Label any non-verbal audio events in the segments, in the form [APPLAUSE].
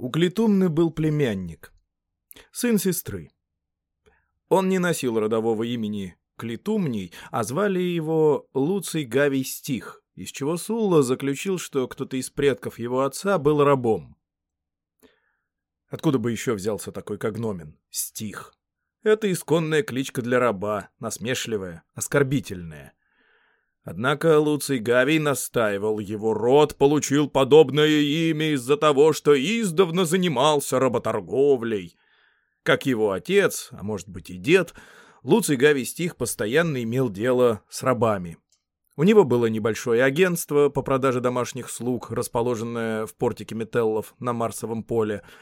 У Клетумны был племянник, сын сестры. Он не носил родового имени Клетумний, а звали его Луций Гавий Стих, из чего Сулла заключил, что кто-то из предков его отца был рабом. Откуда бы еще взялся такой когномен? Стих. Это исконная кличка для раба, насмешливая, оскорбительная. Однако Луций Гавий настаивал, его род получил подобное имя из-за того, что издавна занимался работорговлей. Как его отец, а может быть и дед, Луций Гавий Стих постоянно имел дело с рабами. У него было небольшое агентство по продаже домашних слуг, расположенное в портике Метеллов на Марсовом поле —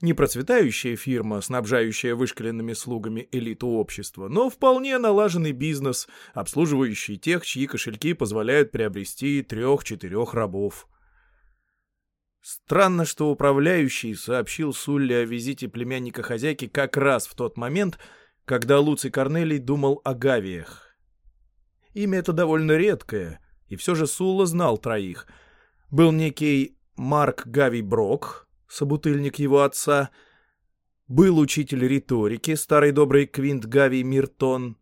не процветающая фирма, снабжающая вышкаленными слугами элиту общества, но вполне налаженный бизнес, обслуживающий тех, чьи кошельки позволяют приобрести трех-четырех рабов. Странно, что управляющий сообщил Сулли о визите племянника хозяйки как раз в тот момент, когда Луций Корнелий думал о Гавиях. Имя это довольно редкое, и все же Сулла знал троих. Был некий Марк Гавий Брок, собутыльник его отца, был учитель риторики, старый добрый Квинт Гавий Миртон.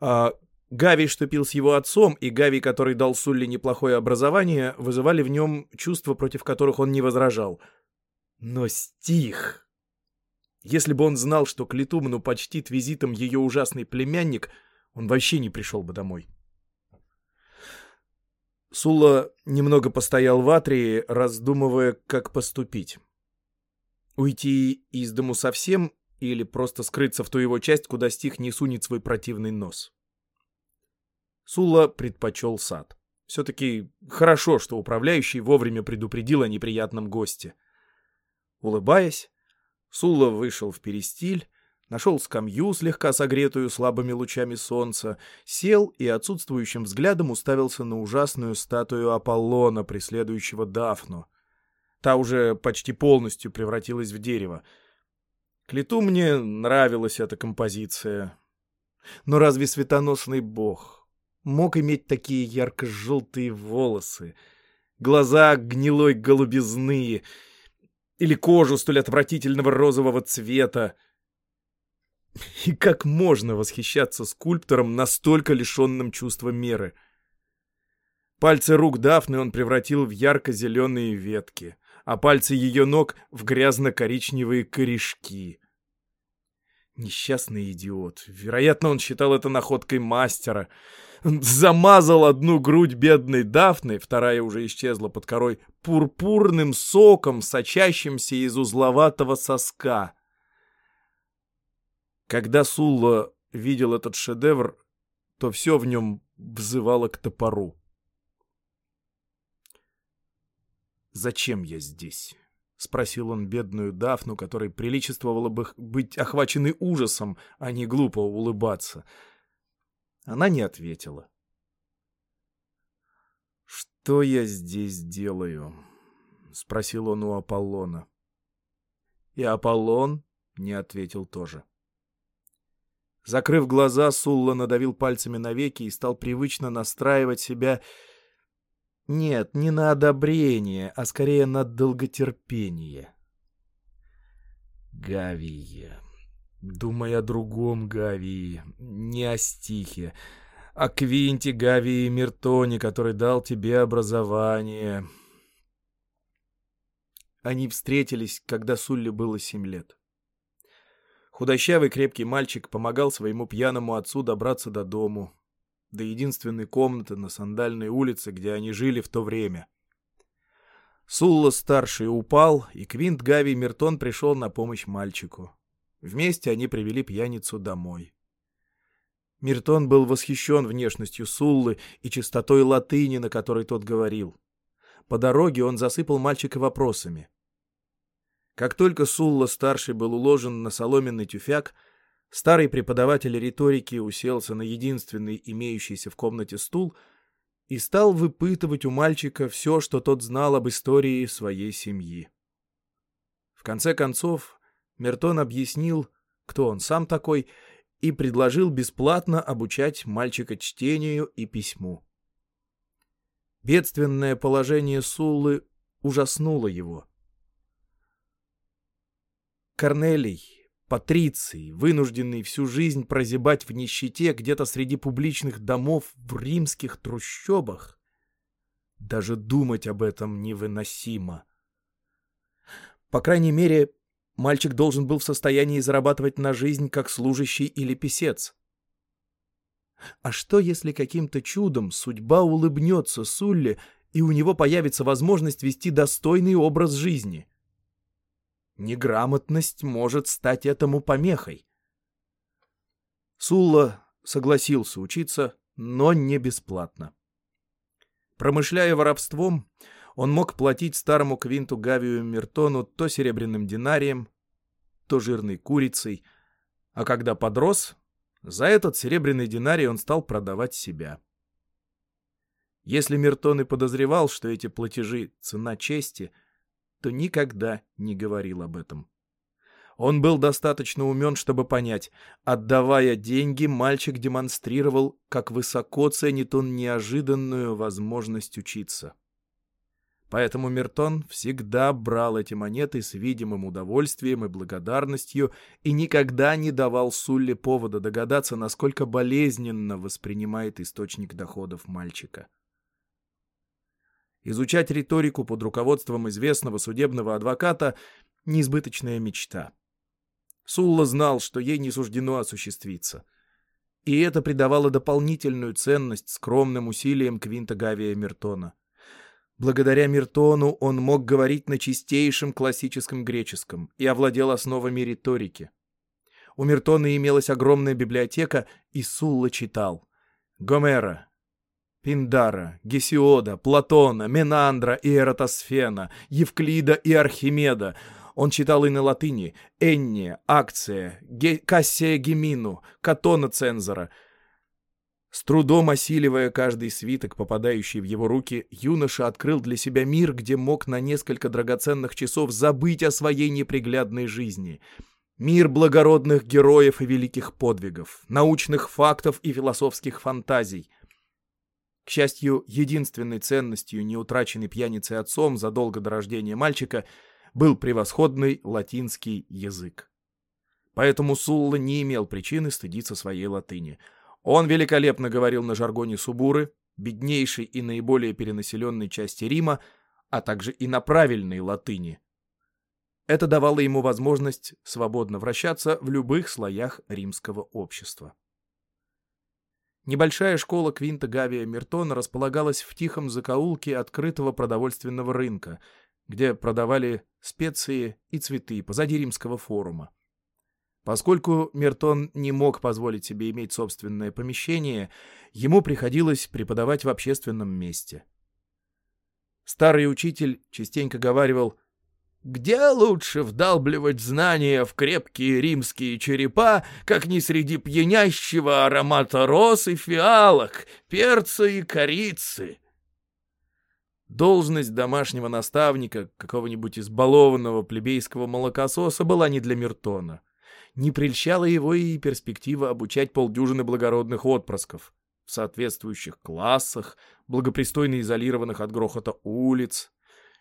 А Гави, что пил с его отцом, и Гави, который дал Сулли неплохое образование, вызывали в нем чувства, против которых он не возражал. Но стих... Если бы он знал, что Клитумну почтит визитом ее ужасный племянник, он вообще не пришел бы домой. Сула немного постоял в Атрии, раздумывая, как поступить. Уйти из дому совсем или просто скрыться в ту его часть, куда стих не сунет свой противный нос. Сула предпочел сад. Все-таки хорошо, что управляющий вовремя предупредил о неприятном госте. Улыбаясь, Сула вышел в перестиль нашел скамью, слегка согретую слабыми лучами солнца, сел и отсутствующим взглядом уставился на ужасную статую Аполлона, преследующего Дафну. Та уже почти полностью превратилась в дерево. К лету мне нравилась эта композиция. Но разве светоносный бог мог иметь такие ярко-желтые волосы, глаза гнилой голубизны или кожу столь отвратительного розового цвета? И как можно восхищаться скульптором, настолько лишенным чувства меры? Пальцы рук Дафны он превратил в ярко-зеленые ветки, а пальцы ее ног — в грязно-коричневые корешки. Несчастный идиот. Вероятно, он считал это находкой мастера. замазал одну грудь бедной Дафны, вторая уже исчезла под корой, пурпурным соком, сочащимся из узловатого соска — когда Сулла видел этот шедевр, то все в нем взывало к топору. «Зачем я здесь?» — спросил он бедную Дафну, которой приличествовало бы быть охваченной ужасом, а не глупо улыбаться. Она не ответила. «Что я здесь делаю?» — спросил он у Аполлона. И Аполлон не ответил тоже. Закрыв глаза, Сулла надавил пальцами на веки и стал привычно настраивать себя... Нет, не на одобрение, а скорее на долготерпение. Гавия. Думай о другом Гавии, не о стихе, о Квинте Гавии Миртоне, который дал тебе образование. Они встретились, когда Сулле было семь лет. Худощавый крепкий мальчик помогал своему пьяному отцу добраться до дому, до единственной комнаты на Сандальной улице, где они жили в то время. Сулла-старший упал, и Квинт Гави Мертон пришел на помощь мальчику. Вместе они привели пьяницу домой. Миртон был восхищен внешностью Суллы и чистотой латыни, на которой тот говорил. По дороге он засыпал мальчика вопросами. Как только Сулла-старший был уложен на соломенный тюфяк, старый преподаватель риторики уселся на единственный имеющийся в комнате стул и стал выпытывать у мальчика все, что тот знал об истории своей семьи. В конце концов, Мертон объяснил, кто он сам такой, и предложил бесплатно обучать мальчика чтению и письму. Бедственное положение Суллы ужаснуло его. Корнелий, патриций, вынужденный всю жизнь прозябать в нищете где-то среди публичных домов в римских трущобах. Даже думать об этом невыносимо. По крайней мере, мальчик должен был в состоянии зарабатывать на жизнь как служащий или писец. А что, если каким-то чудом судьба улыбнется Сулле, и у него появится возможность вести достойный образ жизни? Неграмотность может стать этому помехой. Сулла согласился учиться, но не бесплатно. Промышляя воровством, он мог платить старому Квинту Гавию Мертону то серебряным динарием, то жирной курицей, а когда подрос, за этот серебряный динарий он стал продавать себя. Если Мертон и подозревал, что эти платежи — цена чести — то никогда не говорил об этом. Он был достаточно умен, чтобы понять, отдавая деньги, мальчик демонстрировал, как высоко ценит он неожиданную возможность учиться. Поэтому Мертон всегда брал эти монеты с видимым удовольствием и благодарностью и никогда не давал Сулле повода догадаться, насколько болезненно воспринимает источник доходов мальчика. Изучать риторику под руководством известного судебного адвоката — неизбыточная мечта. Сулла знал, что ей не суждено осуществиться. И это придавало дополнительную ценность скромным усилиям Квинта Гавия Мертона. Благодаря Мертону он мог говорить на чистейшем классическом греческом и овладел основами риторики. У Мертона имелась огромная библиотека, и Сулла читал. Гомера, Пиндара, Гесиода, Платона, Менандра и Эратосфена, Евклида и Архимеда. Он читал и на латыни Энния, Акция, Ге Кассия Гемину, Катона Цензора. С трудом осиливая каждый свиток, попадающий в его руки, юноша открыл для себя мир, где мог на несколько драгоценных часов забыть о своей неприглядной жизни. Мир благородных героев и великих подвигов, научных фактов и философских фантазий — к счастью, единственной ценностью, не утраченной пьяницей отцом задолго до рождения мальчика, был превосходный латинский язык. Поэтому Сулла не имел причины стыдиться своей латыни. Он великолепно говорил на жаргоне Субуры, беднейшей и наиболее перенаселенной части Рима, а также и на правильной латыни. Это давало ему возможность свободно вращаться в любых слоях римского общества. Небольшая школа Квинта Гавия Мертона располагалась в тихом закоулке открытого продовольственного рынка, где продавали специи и цветы позади римского форума. Поскольку Мертон не мог позволить себе иметь собственное помещение, ему приходилось преподавать в общественном месте. Старый учитель частенько говаривал где лучше вдалбливать знания в крепкие римские черепа, как не среди пьянящего аромата роз и фиалок, перца и корицы? Должность домашнего наставника, какого-нибудь избалованного плебейского молокососа, была не для Мертона. Не прельщала его и перспектива обучать полдюжины благородных отпрысков в соответствующих классах, благопристойно изолированных от грохота улиц.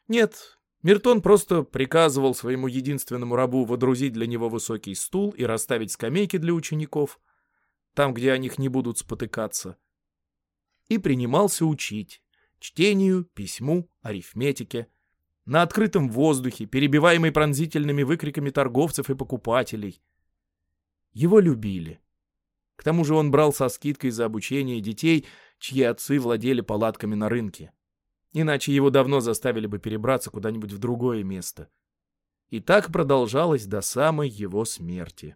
Нет, Миртон просто приказывал своему единственному рабу водрузить для него высокий стул и расставить скамейки для учеников, там, где о них не будут спотыкаться, и принимался учить чтению, письму, арифметике, на открытом воздухе, перебиваемый пронзительными выкриками торговцев и покупателей. Его любили. К тому же он брал со скидкой за обучение детей, чьи отцы владели палатками на рынке. Иначе его давно заставили бы перебраться куда-нибудь в другое место. И так продолжалось до самой его смерти.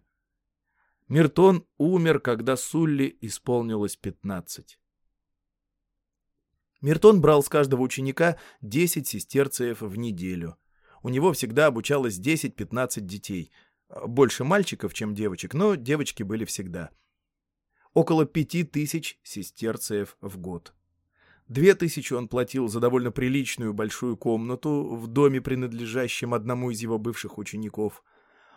Миртон умер, когда Сулли исполнилось пятнадцать. Миртон брал с каждого ученика 10 сестерцев в неделю. У него всегда обучалось 10-15 детей. Больше мальчиков, чем девочек, но девочки были всегда. Около пяти тысяч сестерцев в год. Две тысячи он платил за довольно приличную большую комнату в доме, принадлежащем одному из его бывших учеников.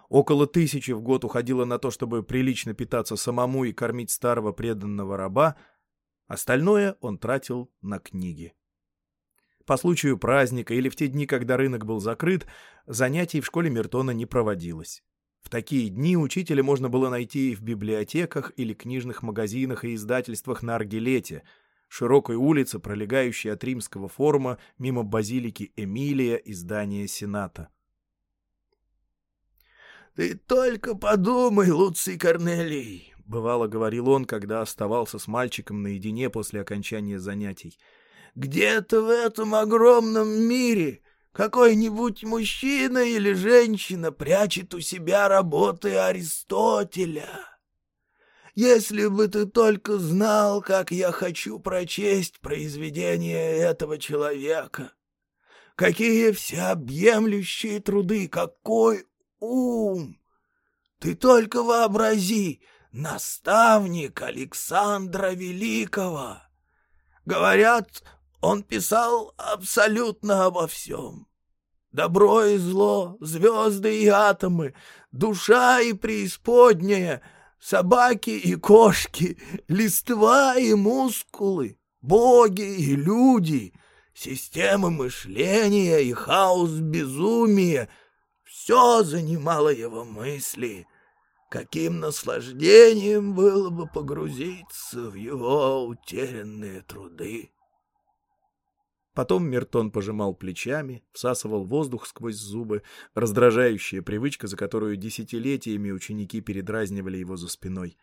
Около тысячи в год уходило на то, чтобы прилично питаться самому и кормить старого преданного раба. Остальное он тратил на книги. По случаю праздника или в те дни, когда рынок был закрыт, занятий в школе Мертона не проводилось. В такие дни учителя можно было найти и в библиотеках или книжных магазинах и издательствах на Аргилете, широкой улице, пролегающей от римского форума мимо базилики Эмилия и здания Сената. «Ты только подумай, Луций Корнелий!» — бывало говорил он, когда оставался с мальчиком наедине после окончания занятий. «Где-то в этом огромном мире какой-нибудь мужчина или женщина прячет у себя работы Аристотеля. Если бы ты только знал, как я хочу прочесть произведение этого человека. Какие всеобъемлющие труды, какой ум! Ты только вообрази, наставник Александра Великого. Говорят, он писал абсолютно обо всем. Добро и зло, звезды и атомы, душа и преисподняя, собаки и кошки, листва и мускулы, боги и люди, системы мышления и хаос безумия — все занимало его мысли. Каким наслаждением было бы погрузиться в его утерянные труды. Потом Мертон пожимал плечами, всасывал воздух сквозь зубы, раздражающая привычка, за которую десятилетиями ученики передразнивали его за спиной.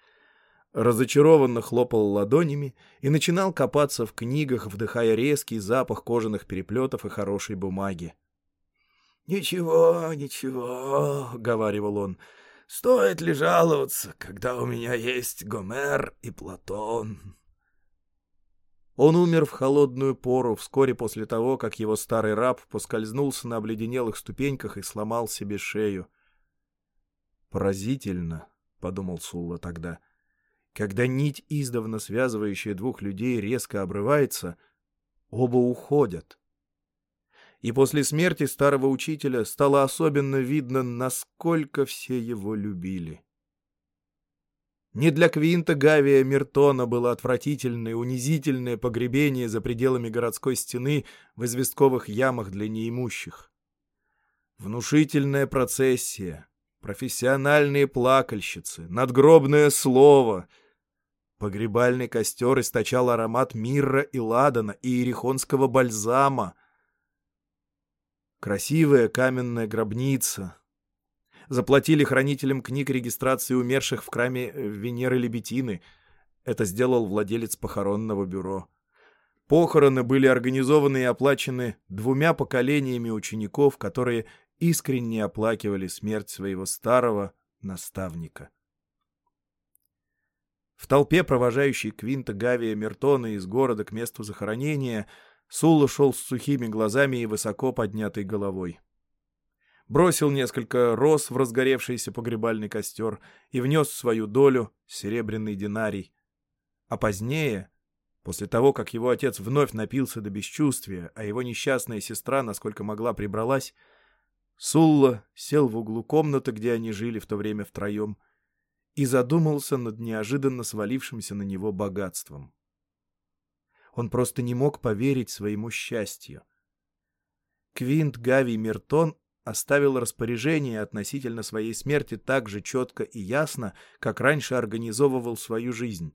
Разочарованно хлопал ладонями и начинал копаться в книгах, вдыхая резкий запах кожаных переплетов и хорошей бумаги. «Ничего, ничего», — говаривал он, — «стоит ли жаловаться, когда у меня есть Гомер и Платон?» Он умер в холодную пору вскоре после того, как его старый раб поскользнулся на обледенелых ступеньках и сломал себе шею. «Поразительно», — подумал Сулла тогда, — «когда нить, издавна связывающая двух людей, резко обрывается, оба уходят». И после смерти старого учителя стало особенно видно, насколько все его любили. Не для Квинта Гавия Мертона было отвратительное, унизительное погребение за пределами городской стены в известковых ямах для неимущих. Внушительная процессия, профессиональные плакальщицы, надгробное слово. Погребальный костер источал аромат мирра и ладана и ирихонского бальзама. Красивая каменная гробница — заплатили хранителям книг регистрации умерших в храме э, Венеры Лебетины. Это сделал владелец похоронного бюро. Похороны были организованы и оплачены двумя поколениями учеников, которые искренне оплакивали смерть своего старого наставника. В толпе, провожающей Квинта Гавия Мертона из города к месту захоронения, Сулла шел с сухими глазами и высоко поднятой головой бросил несколько роз в разгоревшийся погребальный костер и внес свою долю серебряный динарий. А позднее, после того, как его отец вновь напился до бесчувствия, а его несчастная сестра, насколько могла, прибралась, Сулла сел в углу комнаты, где они жили в то время втроем, и задумался над неожиданно свалившимся на него богатством. Он просто не мог поверить своему счастью. Квинт Гавий Мертон оставил распоряжение относительно своей смерти так же четко и ясно, как раньше организовывал свою жизнь.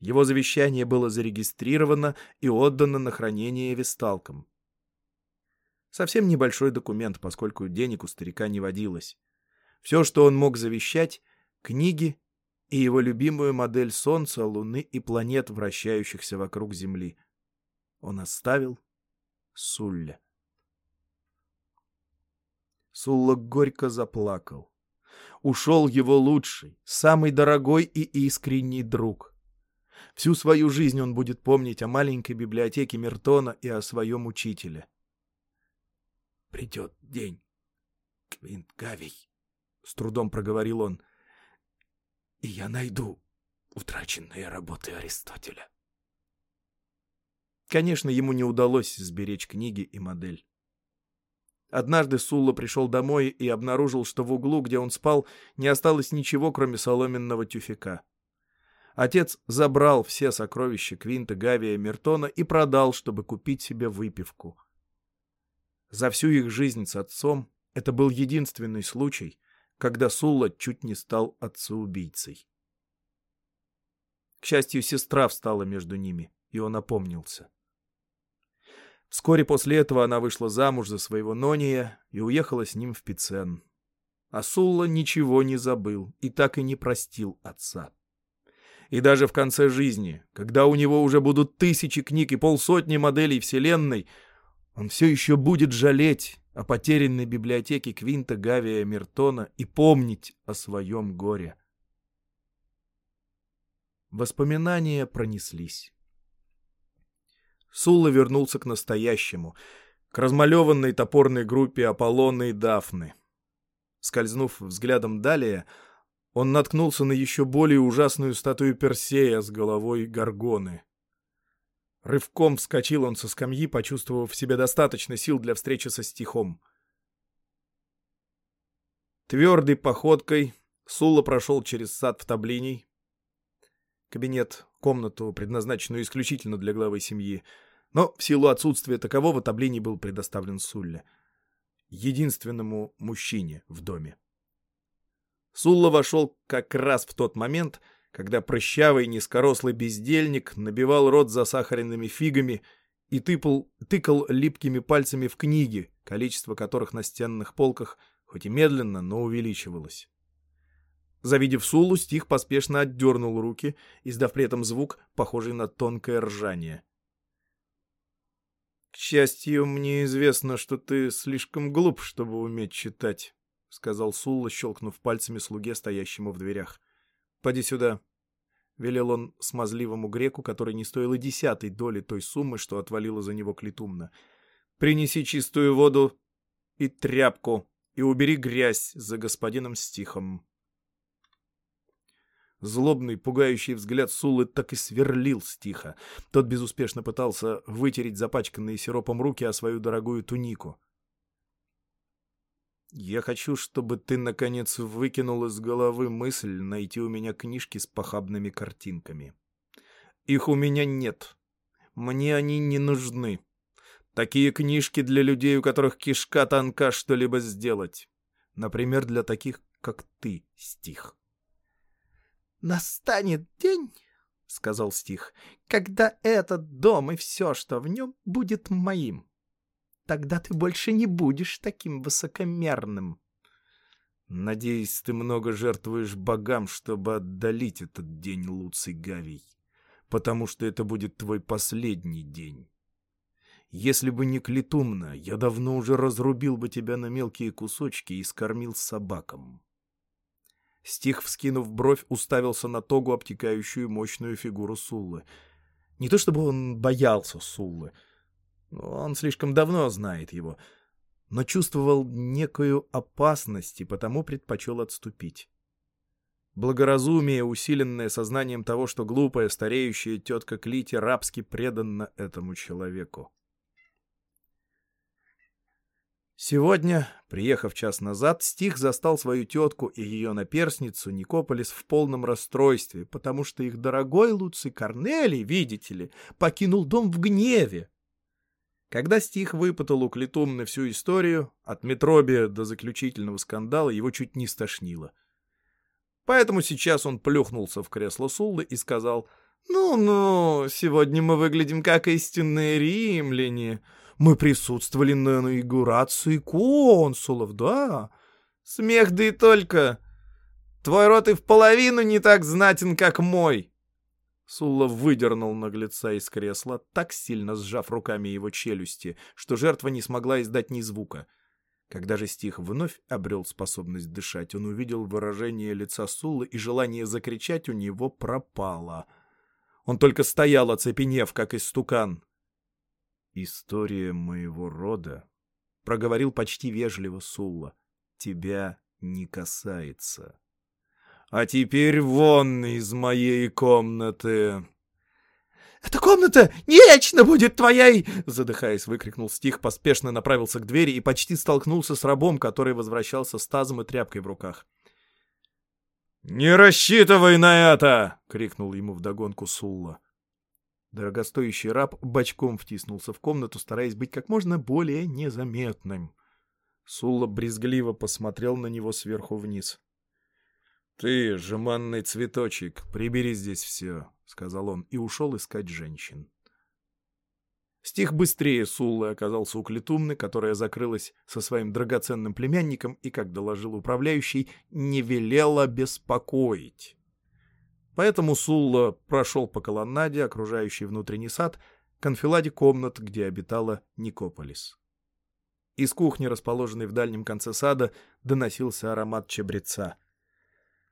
Его завещание было зарегистрировано и отдано на хранение весталкам. Совсем небольшой документ, поскольку денег у старика не водилось. Все, что он мог завещать — книги и его любимую модель Солнца, Луны и планет, вращающихся вокруг Земли. Он оставил Сулля. Сулла горько заплакал. Ушел его лучший, самый дорогой и искренний друг. Всю свою жизнь он будет помнить о маленькой библиотеке Мертона и о своем учителе. «Придет день, Квинт Гавий», — с трудом проговорил он, — «и я найду утраченные работы Аристотеля». Конечно, ему не удалось сберечь книги и модель. Однажды Сулла пришел домой и обнаружил, что в углу, где он спал, не осталось ничего, кроме соломенного тюфяка. Отец забрал все сокровища Квинта, Гавия, Мертона и продал, чтобы купить себе выпивку. За всю их жизнь с отцом это был единственный случай, когда Сулла чуть не стал отцеубийцей. К счастью, сестра встала между ними, и он опомнился. Вскоре после этого она вышла замуж за своего Нония и уехала с ним в Пицен. А Сулла ничего не забыл и так и не простил отца. И даже в конце жизни, когда у него уже будут тысячи книг и полсотни моделей Вселенной, он все еще будет жалеть о потерянной библиотеке Квинта Гавия Мертона и помнить о своем горе. Воспоминания пронеслись. Сулла вернулся к настоящему, к размалеванной топорной группе Аполлона и Дафны. Скользнув взглядом далее, он наткнулся на еще более ужасную статую Персея с головой Гаргоны. Рывком вскочил он со скамьи, почувствовав в себе достаточно сил для встречи со стихом. Твердой походкой Сулла прошел через сад в Таблиний, кабинет, комнату, предназначенную исключительно для главы семьи, но в силу отсутствия такового Таблиний был предоставлен Сулле, единственному мужчине в доме. Сулла вошел как раз в тот момент, когда прыщавый низкорослый бездельник набивал рот засахаренными фигами и тыпал, тыкал липкими пальцами в книги, количество которых на стенных полках хоть и медленно, но увеличивалось. Завидев Сулу, Стих поспешно отдернул руки, издав при этом звук, похожий на тонкое ржание. — К счастью, мне известно, что ты слишком глуп, чтобы уметь читать, — сказал Сулла, щелкнув пальцами слуге, стоящему в дверях. — Поди сюда. — велел он смазливому греку, который не стоил и десятой доли той суммы, что отвалила за него Клетумна. — Принеси чистую воду и тряпку, и убери грязь за господином Стихом. Злобный, пугающий взгляд Сулы так и сверлил стиха. Тот безуспешно пытался вытереть запачканные сиропом руки о свою дорогую тунику. «Я хочу, чтобы ты, наконец, выкинул из головы мысль найти у меня книжки с похабными картинками. Их у меня нет. Мне они не нужны. Такие книжки для людей, у которых кишка тонка что-либо сделать. Например, для таких, как ты, стих». «Настанет день, — сказал стих, — когда этот дом и все, что в нем, будет моим. Тогда ты больше не будешь таким высокомерным». «Надеюсь, ты много жертвуешь богам, чтобы отдалить этот день, Луций Гавий, потому что это будет твой последний день. Если бы не Клетумна, я давно уже разрубил бы тебя на мелкие кусочки и скормил собакам». Стих, вскинув бровь, уставился на тогу, обтекающую мощную фигуру Суллы. Не то чтобы он боялся Суллы, он слишком давно знает его, но чувствовал некую опасность и потому предпочел отступить. Благоразумие, усиленное сознанием того, что глупая стареющая тетка Клити рабски преданна этому человеку. Сегодня, приехав час назад, Стих застал свою тетку и ее наперсницу Никополис в полном расстройстве, потому что их дорогой Луций Корнелий, видите ли, покинул дом в гневе. Когда Стих выпытал у Клетумны всю историю, от Метробия до заключительного скандала его чуть не стошнило. Поэтому сейчас он плюхнулся в кресло Суллы и сказал «Ну-ну, сегодня мы выглядим как истинные римляне». Мы присутствовали на инаугурации консулов, да. Смех да и только. Твой рот и в половину не так знатен, как мой. Сулла выдернул наглеца из кресла, так сильно сжав руками его челюсти, что жертва не смогла издать ни звука. Когда же стих вновь обрел способность дышать, он увидел выражение лица Суллы, и желание закричать у него пропало. Он только стоял, оцепенев, как истукан. «История моего рода», — проговорил почти вежливо Сулла, — «тебя не касается». «А теперь вон из моей комнаты!» «Эта комната вечно будет твоей!» Задыхаясь, выкрикнул Стих, поспешно направился к двери и почти столкнулся с рабом, который возвращался с тазом и тряпкой в руках. «Не рассчитывай на это!» — крикнул ему вдогонку Сулла. Дорогостоящий раб бочком втиснулся в комнату, стараясь быть как можно более незаметным. Сулла брезгливо посмотрел на него сверху вниз. «Ты, жеманный цветочек, прибери здесь все», — сказал он и ушел искать женщин. Стих быстрее Суллы оказался у Клетумны, которая закрылась со своим драгоценным племянником и, как доложил управляющий, не велела беспокоить. Поэтому Сулла прошел по колоннаде, окружающей внутренний сад, к анфиладе комнат, где обитала Никополис. Из кухни, расположенной в дальнем конце сада, доносился аромат чабреца —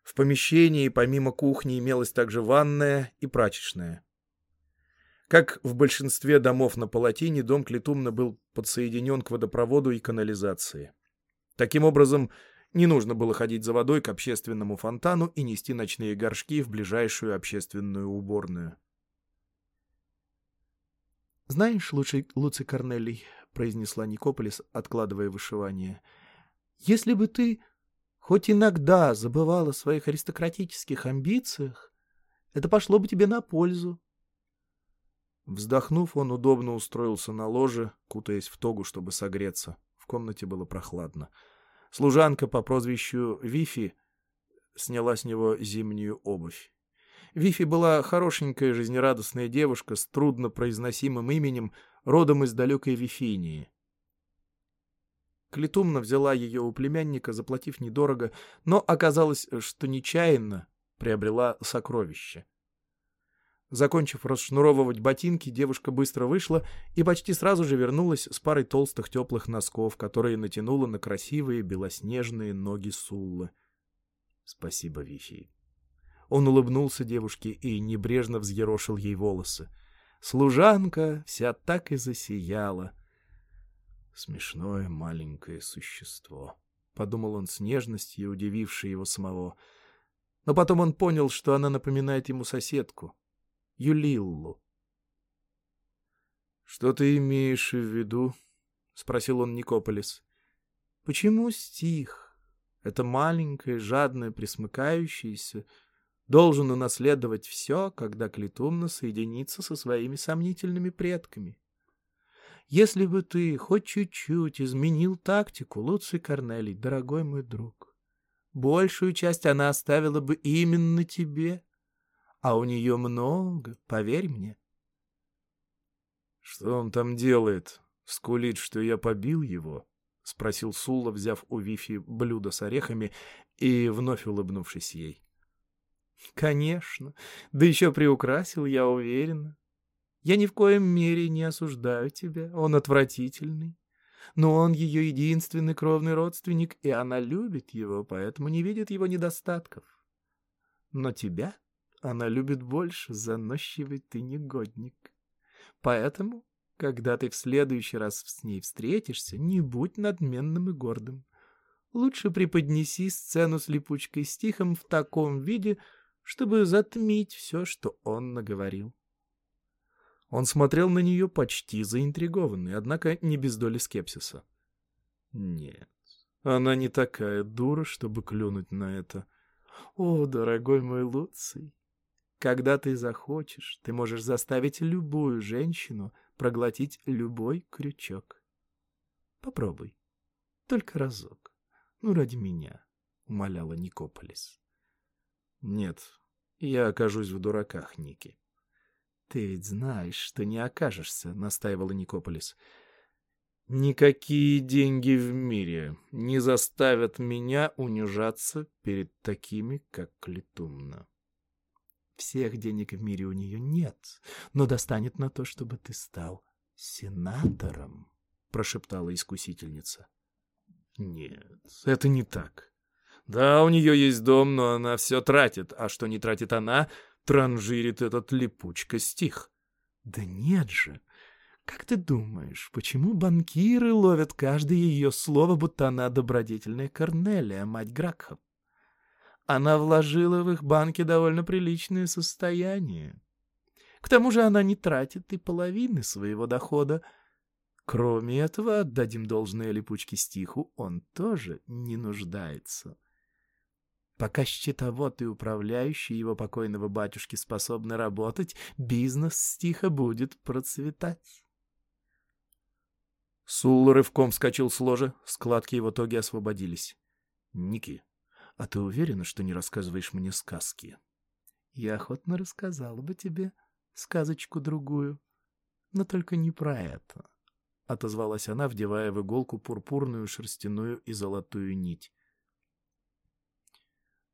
в помещении помимо кухни имелась также ванная и прачечная. Как в большинстве домов на Палатине, дом Клетумна был подсоединен к водопроводу и канализации. Таким образом, не нужно было ходить за водой к общественному фонтану и нести ночные горшки в ближайшую общественную уборную. «Знаешь, Луций, Луций Корнелий», — произнесла Никополис, откладывая вышивание, — «если бы ты хоть иногда забывал о своих аристократических амбициях, это пошло бы тебе на пользу. Вздохнув, он удобно устроился на ложе, кутаясь в тогу, чтобы согреться. В комнате было прохладно. Служанка по прозвищу Вифи сняла с него зимнюю обувь. Вифи была хорошенькая, жизнерадостная девушка с труднопроизносимым именем, родом из далекой Вифинии. Клетумна взяла ее у племянника, заплатив недорого, но оказалось, что нечаянно приобрела сокровище. Закончив расшнуровывать ботинки, девушка быстро вышла и почти сразу же вернулась с парой толстых теплых носков, которые натянула на красивые белоснежные ноги Суллы. «Спасибо, Вифи». Он улыбнулся девушке и небрежно взъерошил ей волосы. Служанка вся так и засияла. Смешное маленькое существо. Подумал он с нежностью, удивившей его самого. Но потом он понял, что она напоминает ему соседку, Юлиллу. «Что ты имеешь в виду?» — спросил он Никополис. «Почему стих? Это маленькое, жадное, присмыкающееся должен унаследовать все, когда Клетумна соединится со своими сомнительными предками. Если бы ты хоть чуть-чуть изменил тактику, Луций Корнелий, дорогой мой друг, большую часть она оставила бы именно тебе, а у нее много, поверь мне. — Что он там делает? Скулит, что я побил его? — спросил Сулла, взяв у Вифи блюдо с орехами и вновь улыбнувшись ей. — Конечно, да еще приукрасил, я уверена. Я ни в коем мере не осуждаю тебя, он отвратительный. Но он ее единственный кровный родственник, и она любит его, поэтому не видит его недостатков. Но тебя она любит больше, заносчивый ты негодник. Поэтому, когда ты в следующий раз с ней встретишься, не будь надменным и гордым. Лучше преподнеси сцену с липучкой стихом в таком виде, чтобы затмить все, что он наговорил. Он смотрел на нее почти заинтригованный, однако не без доли скепсиса. Нет, она не такая дура, чтобы клюнуть на это. О, дорогой мой Луций, когда ты захочешь, ты можешь заставить любую женщину проглотить любой крючок. Попробуй. Только разок. Ну, ради меня, — умоляла Никополис. Нет, я окажусь в дураках, Ники. «Ты ведь знаешь, что не окажешься», — настаивала Никополис. «Никакие деньги в мире не заставят меня унижаться перед такими, как Клетумна». «Всех денег в мире у нее нет, но достанет на то, чтобы ты стал сенатором», — прошептала искусительница. «Нет, это не так. Да, у нее есть дом, но она все тратит, а что не тратит она, транжирит этот липучка стих. Да нет же. Как ты думаешь, почему банкиры ловят каждое ее слово, будто она добродетельная Корнелия, мать Гракхов? Она вложила в их банки довольно приличное состояние. К тому же она не тратит и половины своего дохода. Кроме этого, отдадим должное липучке стиху, он тоже не нуждается. Пока счетовод и управляющий его покойного батюшки способны работать, бизнес стиха будет процветать. Сулла рывком вскочил с ложа, складки его тоги освободились. «Ники, а ты уверена, что не рассказываешь мне сказки?» «Я охотно рассказала бы тебе сказочку-другую, но только не про это», — отозвалась она, вдевая в иголку пурпурную, шерстяную и золотую нить.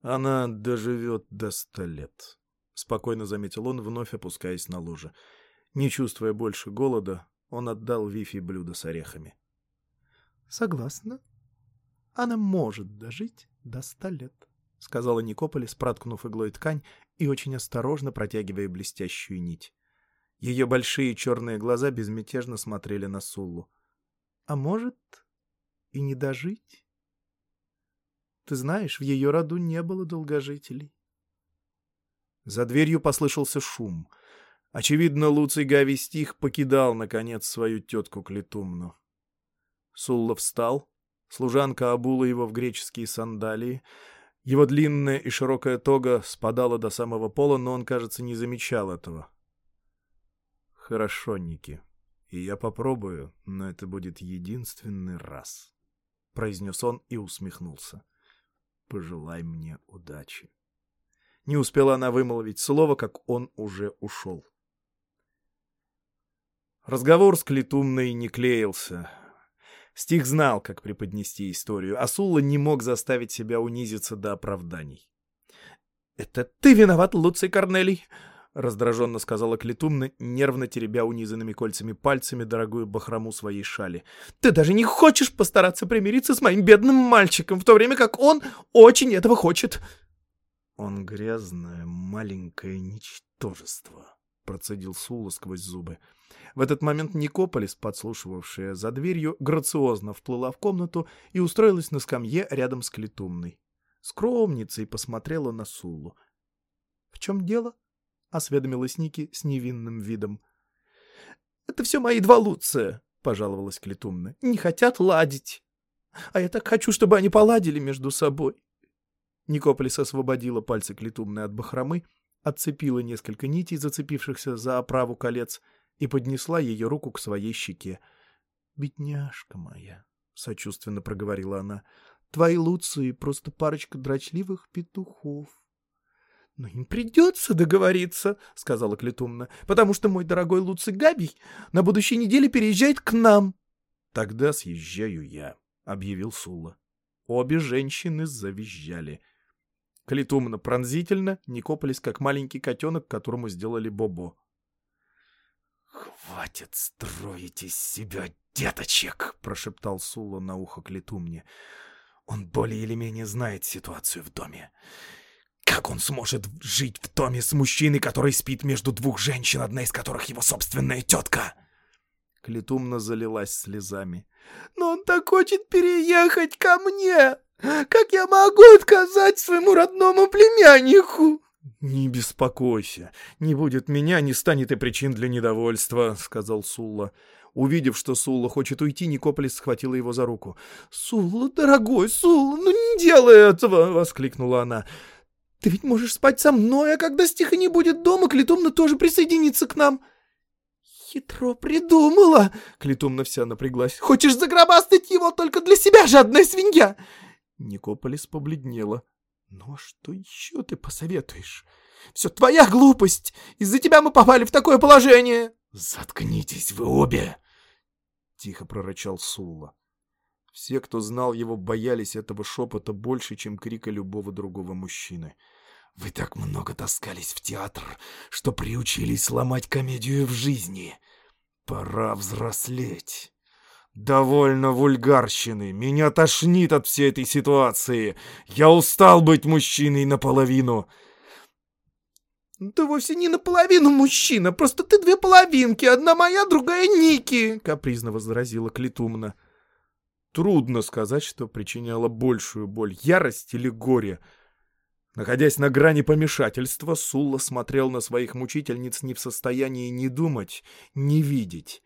«Она доживет до ста лет», — спокойно заметил он, вновь опускаясь на ложе. Не чувствуя больше голода, он отдал Вифи блюдо с орехами. — Согласна. Она может дожить до ста лет, — сказала Никополис, проткнув иглой ткань и очень осторожно протягивая блестящую нить. Ее большие черные глаза безмятежно смотрели на Суллу. — А может и не дожить? Ты знаешь, в ее роду не было долгожителей. За дверью послышался шум — Очевидно, Луций Гавий покидал, наконец, свою тетку Клетумну. Сулла встал, служанка обула его в греческие сандалии. Его длинная и широкая тога спадала до самого пола, но он, кажется, не замечал этого. «Хорошо, Ники, и я попробую, но это будет единственный раз», — произнес он и усмехнулся. «Пожелай мне удачи». Не успела она вымолвить слово, как он уже ушел. Разговор с Клетумной не клеился. Стих знал, как преподнести историю, а Сулла не мог заставить себя унизиться до оправданий. «Это ты виноват, Луций Корнелий!» — раздраженно сказала Клетумна, нервно теребя унизанными кольцами пальцами дорогую бахрому своей шали. «Ты даже не хочешь постараться примириться с моим бедным мальчиком, в то время как он очень этого хочет!» «Он грязное, маленькое ничтожество», — процедил Сула сквозь зубы. В этот момент Никополис, подслушивавшая за дверью, грациозно вплыла в комнату и устроилась на скамье рядом с Клетумной. Скромницей посмотрела на Сулу. — В чем дело? — осведомилась Ники с невинным видом. — Это все мои два Луция, — пожаловалась Клетумна. — Не хотят ладить. А я так хочу, чтобы они поладили между собой. Никополис освободила пальцы Клетумны от бахромы, отцепила несколько нитей, зацепившихся за оправу колец, и поднесла ее руку к своей щеке. «Бедняжка моя», — сочувственно проговорила она, — «твои Луции просто парочка дрочливых петухов». «Но им придется договориться», — сказала Клетумна, «потому что мой дорогой Луций Габий на будущей неделе переезжает к нам». «Тогда съезжаю я», — объявил Сула. Обе женщины завизжали. Клетумна пронзительно, Никополис как маленький котенок, которому сделали бобо. «Хватит строить из себя деточек!» — прошептал Сула на ухо Клетумне. «Он более или менее знает ситуацию в доме. Как он сможет жить в доме с мужчиной, который спит между двух женщин, одна из которых его собственная тетка?» Клетумна залилась слезами. «Но он так хочет переехать ко мне! Как я могу отказать своему родному племяннику?» «Не беспокойся. Не будет меня, не станет и причин для недовольства», — сказал Сулла. Увидев, что Сулла хочет уйти, Никополис схватила его за руку. «Сулла, дорогой, Сулла, ну не делай этого!» — воскликнула она. «Ты ведь можешь спать со мной, а когда Стиха не будет дома, Клетумна тоже присоединится к нам». «Хитро придумала!» — Клетумна вся напряглась. «Хочешь загробастать его только для себя, жадная свинья!» Никополис побледнела. «Ну а что еще ты посоветуешь? Все твоя глупость! Из-за тебя мы попали в такое положение!» «Заткнитесь вы обе!» — тихо прорычал Сулла. Все, кто знал его, боялись этого шепота больше, чем крика любого другого мужчины. «Вы так много таскались в театр, что приучились сломать комедию в жизни. Пора взрослеть!» «Довольно вульгарщины. Меня тошнит от всей этой ситуации. Я устал быть мужчиной наполовину». «Ты вовсе не наполовину мужчина, просто ты две половинки, одна моя, другая Ники», — капризно возразила Клетумна. Трудно сказать, что причиняло большую боль, ярость или горе. Находясь на грани помешательства, Сулла смотрел на своих мучительниц не в состоянии ни думать, ни видеть.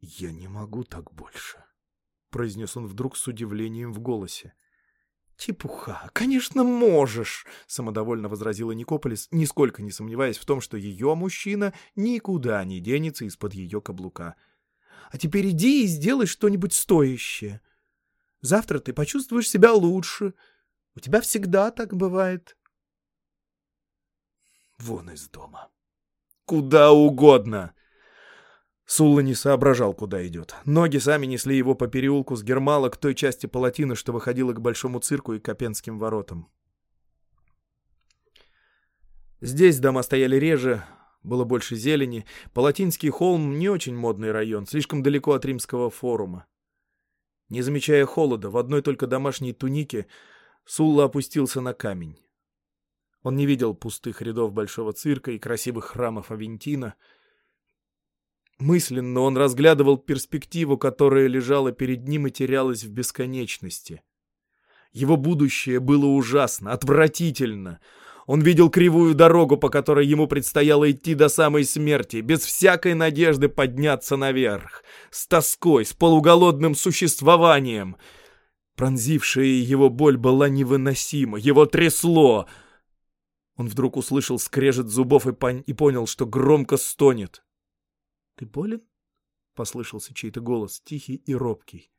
«Я не могу так больше», — произнес он вдруг с удивлением в голосе. «Чепуха! Конечно, можешь!» — самодовольно возразила Никополис, нисколько не сомневаясь в том, что ее мужчина никуда не денется из-под ее каблука. «А теперь иди и сделай что-нибудь стоящее. Завтра ты почувствуешь себя лучше. У тебя всегда так бывает». «Вон из дома». «Куда угодно!» Сулла не соображал, куда идет. Ноги сами несли его по переулку с Гермала к той части палатины, что выходила к Большому цирку и Копенским воротам. Здесь дома стояли реже, было больше зелени. Палатинский холм — не очень модный район, слишком далеко от римского форума. Не замечая холода, в одной только домашней тунике Сулла опустился на камень. Он не видел пустых рядов Большого цирка и красивых храмов Авентина — Мысленно он разглядывал перспективу, которая лежала перед ним и терялась в бесконечности. Его будущее было ужасно, отвратительно. Он видел кривую дорогу, по которой ему предстояло идти до самой смерти, без всякой надежды подняться наверх, с тоской, с полуголодным существованием. Пронзившая его боль была невыносима, его трясло. Он вдруг услышал скрежет зубов и, пон и понял, что громко стонет. «Ты болен?» — послышался чей-то голос, тихий и робкий.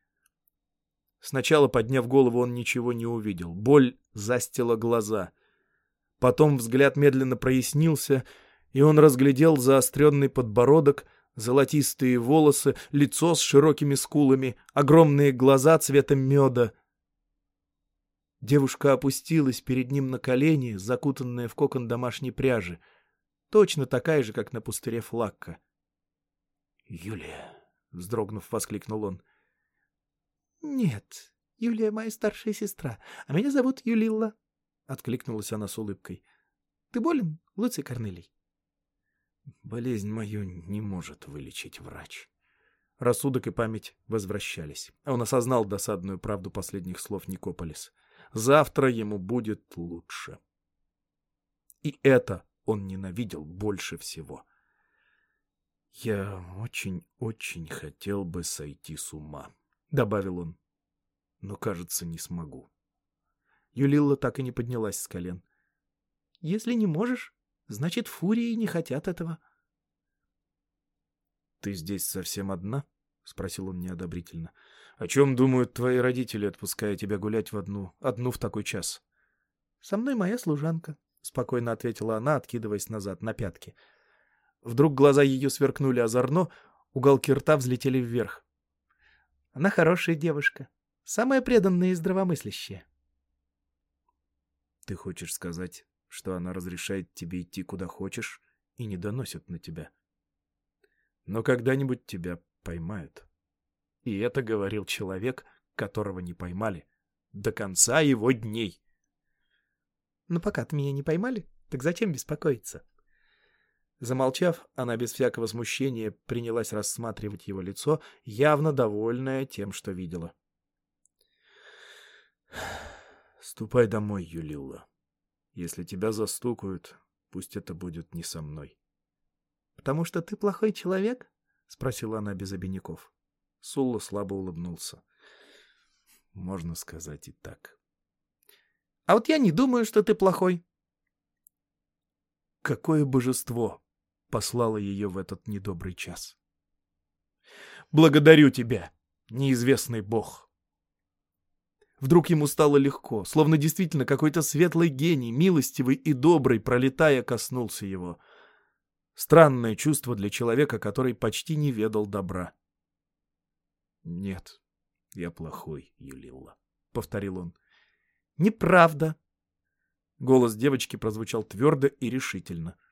Сначала, подняв голову, он ничего не увидел. Боль застила глаза. Потом взгляд медленно прояснился, и он разглядел заостренный подбородок, золотистые волосы, лицо с широкими скулами, огромные глаза цвета меда. Девушка опустилась перед ним на колени, закутанная в кокон домашней пряжи, точно такая же, как на пустыре флакка. «Юлия!» — вздрогнув, воскликнул он. «Нет, Юлия моя старшая сестра, а меня зовут Юлилла», — откликнулась она с улыбкой. «Ты болен, Луций Корнелий?» «Болезнь мою не может вылечить врач». Рассудок и память возвращались. Он осознал досадную правду последних слов Никополис. Завтра ему будет лучше. И это он ненавидел больше всего. «Я очень-очень хотел бы сойти с ума», — добавил он. «Но, кажется, не смогу». Юлилла так и не поднялась с колен. «Если не можешь, значит, фурии не хотят этого». «Ты здесь совсем одна?» — спросил он неодобрительно. «О чем думают твои родители, отпуская тебя гулять в одну, одну в такой час?» «Со мной моя служанка», — спокойно ответила она, откидываясь назад на пятки. Вдруг глаза ее сверкнули озорно, уголки рта взлетели вверх. Она хорошая девушка, самая преданная и здравомыслящая. Ты хочешь сказать, что она разрешает тебе идти куда хочешь и не доносит на тебя? Но когда-нибудь тебя поймают. И это говорил человек, которого не поймали. До конца его дней. Но пока-то меня не поймали, так зачем беспокоиться? Замолчав, она без всякого смущения принялась рассматривать его лицо, явно довольная тем, что видела. [SIGHS] «Ступай домой, Юлилла. Если тебя застукают, пусть это будет не со мной». «Потому что ты плохой человек?» — спросила она без обиняков. Сулла слабо улыбнулся. «Можно сказать и так». «А вот я не думаю, что ты плохой». «Какое божество!» Послала ее в этот недобрый час. «Благодарю тебя, неизвестный бог!» Вдруг ему стало легко, словно действительно какой-то светлый гений, милостивый и добрый, пролетая, коснулся его. Странное чувство для человека, который почти не ведал добра. «Нет, я плохой, Юлилла», — повторил он. «Неправда». Голос девочки прозвучал твердо и решительно. —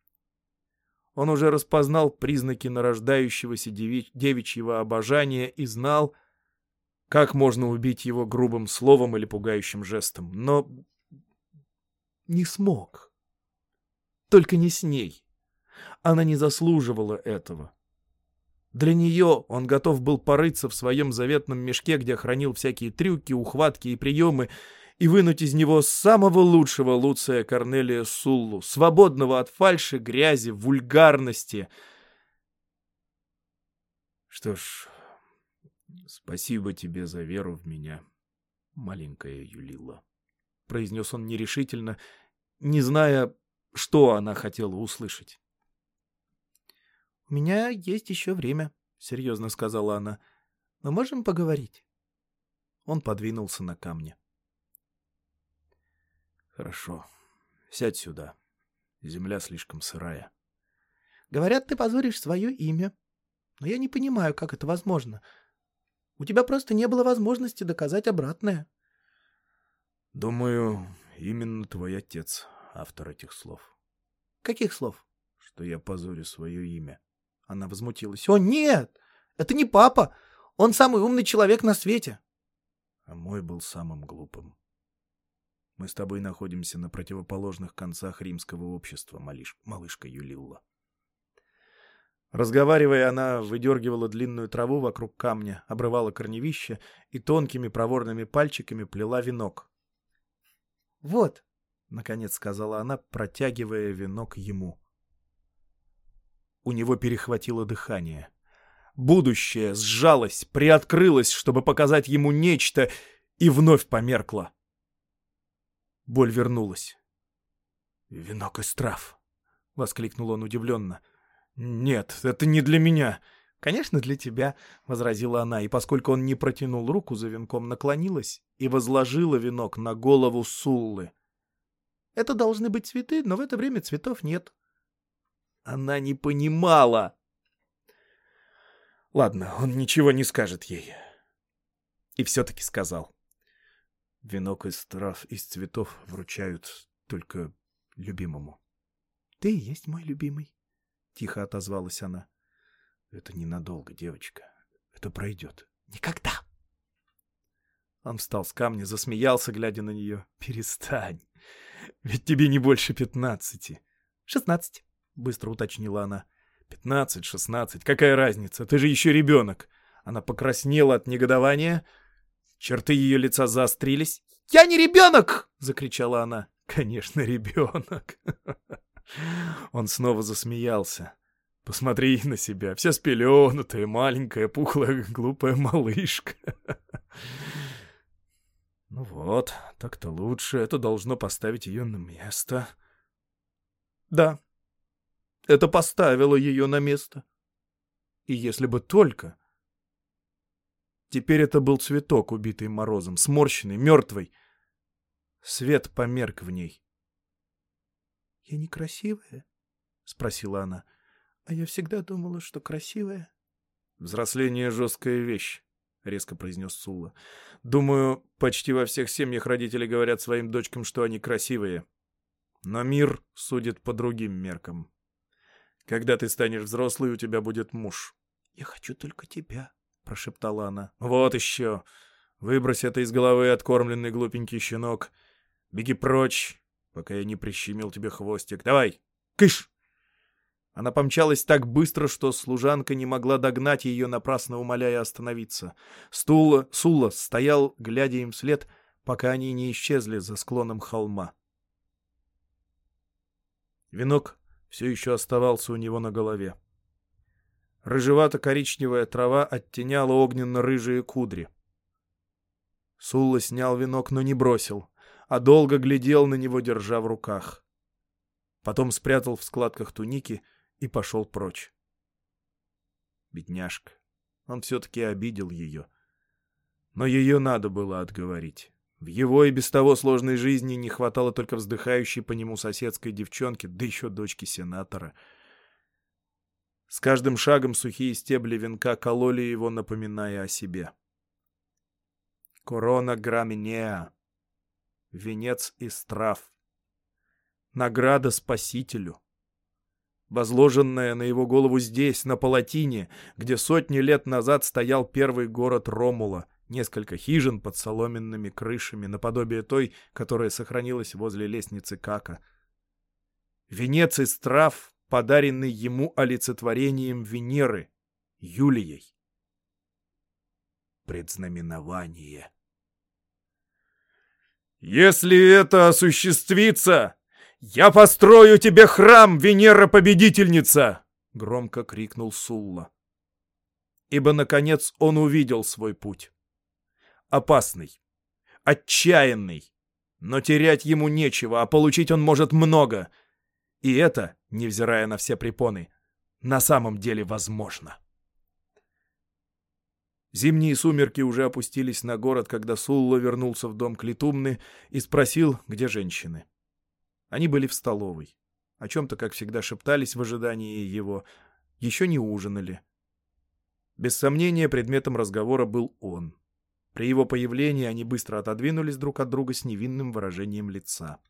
он уже распознал признаки нарождающегося деви девичьего обожания и знал, как можно убить его грубым словом или пугающим жестом, но не смог. Только не с ней. Она не заслуживала этого. Для нее он готов был порыться в своем заветном мешке, где хранил всякие трюки, ухватки и приемы, и вынуть из него самого лучшего Луция Корнелия Суллу, свободного от фальши, грязи, вульгарности. Что ж, спасибо тебе за веру в меня, маленькая Юлила. — произнес он нерешительно, не зная, что она хотела услышать. «У меня есть еще время», — серьезно сказала она. «Мы можем поговорить?» Он подвинулся на камне. «Хорошо. Сядь сюда. Земля слишком сырая». «Говорят, ты позоришь свое имя. Но я не понимаю, как это возможно. У тебя просто не было возможности доказать обратное». «Думаю, именно твой отец автор этих слов». «Каких слов?» «Что я позорю свое имя». Она возмутилась. «О, нет! Это не папа! Он самый умный человек на свете!» А мой был самым глупым. Мы с тобой находимся на противоположных концах римского общества, малыш, малышка Юлилла. Разговаривая, она выдергивала длинную траву вокруг камня, обрывала корневище и тонкими проворными пальчиками плела венок. «Вот», — наконец сказала она, протягивая венок ему. У него перехватило дыхание. Будущее сжалось, приоткрылось, чтобы показать ему нечто, и вновь померкло. Боль вернулась. «Венок из трав!» — воскликнул он удивленно. «Нет, это не для меня!» «Конечно, для тебя», — возразила она, и поскольку он не протянул руку за венком, наклонилась и возложила венок на голову Суллы. «Это должны быть цветы, но в это время цветов нет. Она не понимала. Ладно, он ничего не скажет ей. И все-таки сказал. Венок из трав, из цветов вручают только любимому. — Ты есть мой любимый, — тихо отозвалась она. — Это ненадолго, девочка. Это пройдет. — Никогда. Он встал с камня, засмеялся, глядя на нее. — Перестань. Ведь тебе не больше пятнадцати. — Шестнадцать быстро уточнила она. «Пятнадцать, шестнадцать, какая разница? Ты же еще ребенок!» Она покраснела от негодования. Черты ее лица заострились. «Я не ребенок!» — закричала она. «Конечно, ребенок!» [LAUGHS] Он снова засмеялся. «Посмотри на себя, вся спеленутая, маленькая, пухлая, глупая малышка!» [LAUGHS] «Ну вот, так-то лучше, это должно поставить ее на место». «Да, это поставило ее на место. И если бы только... Теперь это был цветок, убитый морозом, сморщенный, мертвый. Свет померк в ней. — Я некрасивая? — спросила она. — А я всегда думала, что красивая. — Взросление — жесткая вещь, — резко произнес Сула. — Думаю, почти во всех семьях родители говорят своим дочкам, что они красивые. Но мир судит по другим меркам. Когда ты станешь взрослой, у тебя будет муж. — Я хочу только тебя, — прошептала она. — Вот еще. Выбрось это из головы, откормленный глупенький щенок. Беги прочь, пока я не прищемил тебе хвостик. Давай, кыш! Она помчалась так быстро, что служанка не могла догнать ее, напрасно умоляя остановиться. Стула, Сула стоял, глядя им вслед, пока они не исчезли за склоном холма. Венок все еще оставался у него на голове. Рыжевато-коричневая трава оттеняла огненно-рыжие кудри. Сулла снял венок, но не бросил, а долго глядел на него, держа в руках. Потом спрятал в складках туники и пошел прочь. Бедняжка. Он все-таки обидел ее. Но ее надо было отговорить. В его и без того сложной жизни не хватало только вздыхающей по нему соседской девчонки, да еще дочки сенатора. С каждым шагом сухие стебли венка кололи его, напоминая о себе. Корона граминеа. Венец из трав. Награда спасителю. Возложенная на его голову здесь, на Палатине, где сотни лет назад стоял первый город Ромула — несколько хижин под соломенными крышами, наподобие той, которая сохранилась возле лестницы Кака. Венец из трав, подаренный ему олицетворением Венеры, Юлией. Предзнаменование. «Если это осуществится, я построю тебе храм, Венера-победительница!» — громко крикнул Сулла. Ибо, наконец, он увидел свой путь опасный, отчаянный, Но терять ему нечего, а получить он может много. И это, невзирая на все препоны, на самом деле возможно. Зимние сумерки уже опустились на город, когда Сулла вернулся в дом Клитумны и спросил, где женщины. Они были в столовой. О чем-то, как всегда, шептались в ожидании его. Еще не ужинали. Без сомнения, предметом разговора был он. При его появлении они быстро отодвинулись друг от друга с невинным выражением лица.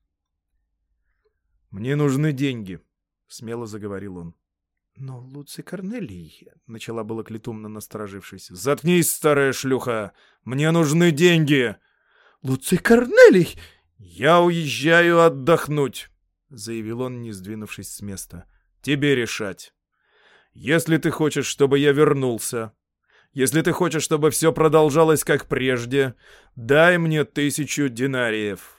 «Мне нужны деньги», — смело заговорил он. «Но Луций Корнелий...» — начала было клетумно насторожившись. «Заткнись, старая шлюха! Мне нужны деньги!» «Луций Корнелий!» «Я уезжаю отдохнуть!» — заявил он, не сдвинувшись с места. «Тебе решать. Если ты хочешь, чтобы я вернулся, если ты хочешь, чтобы все продолжалось как прежде, дай мне тысячу динариев.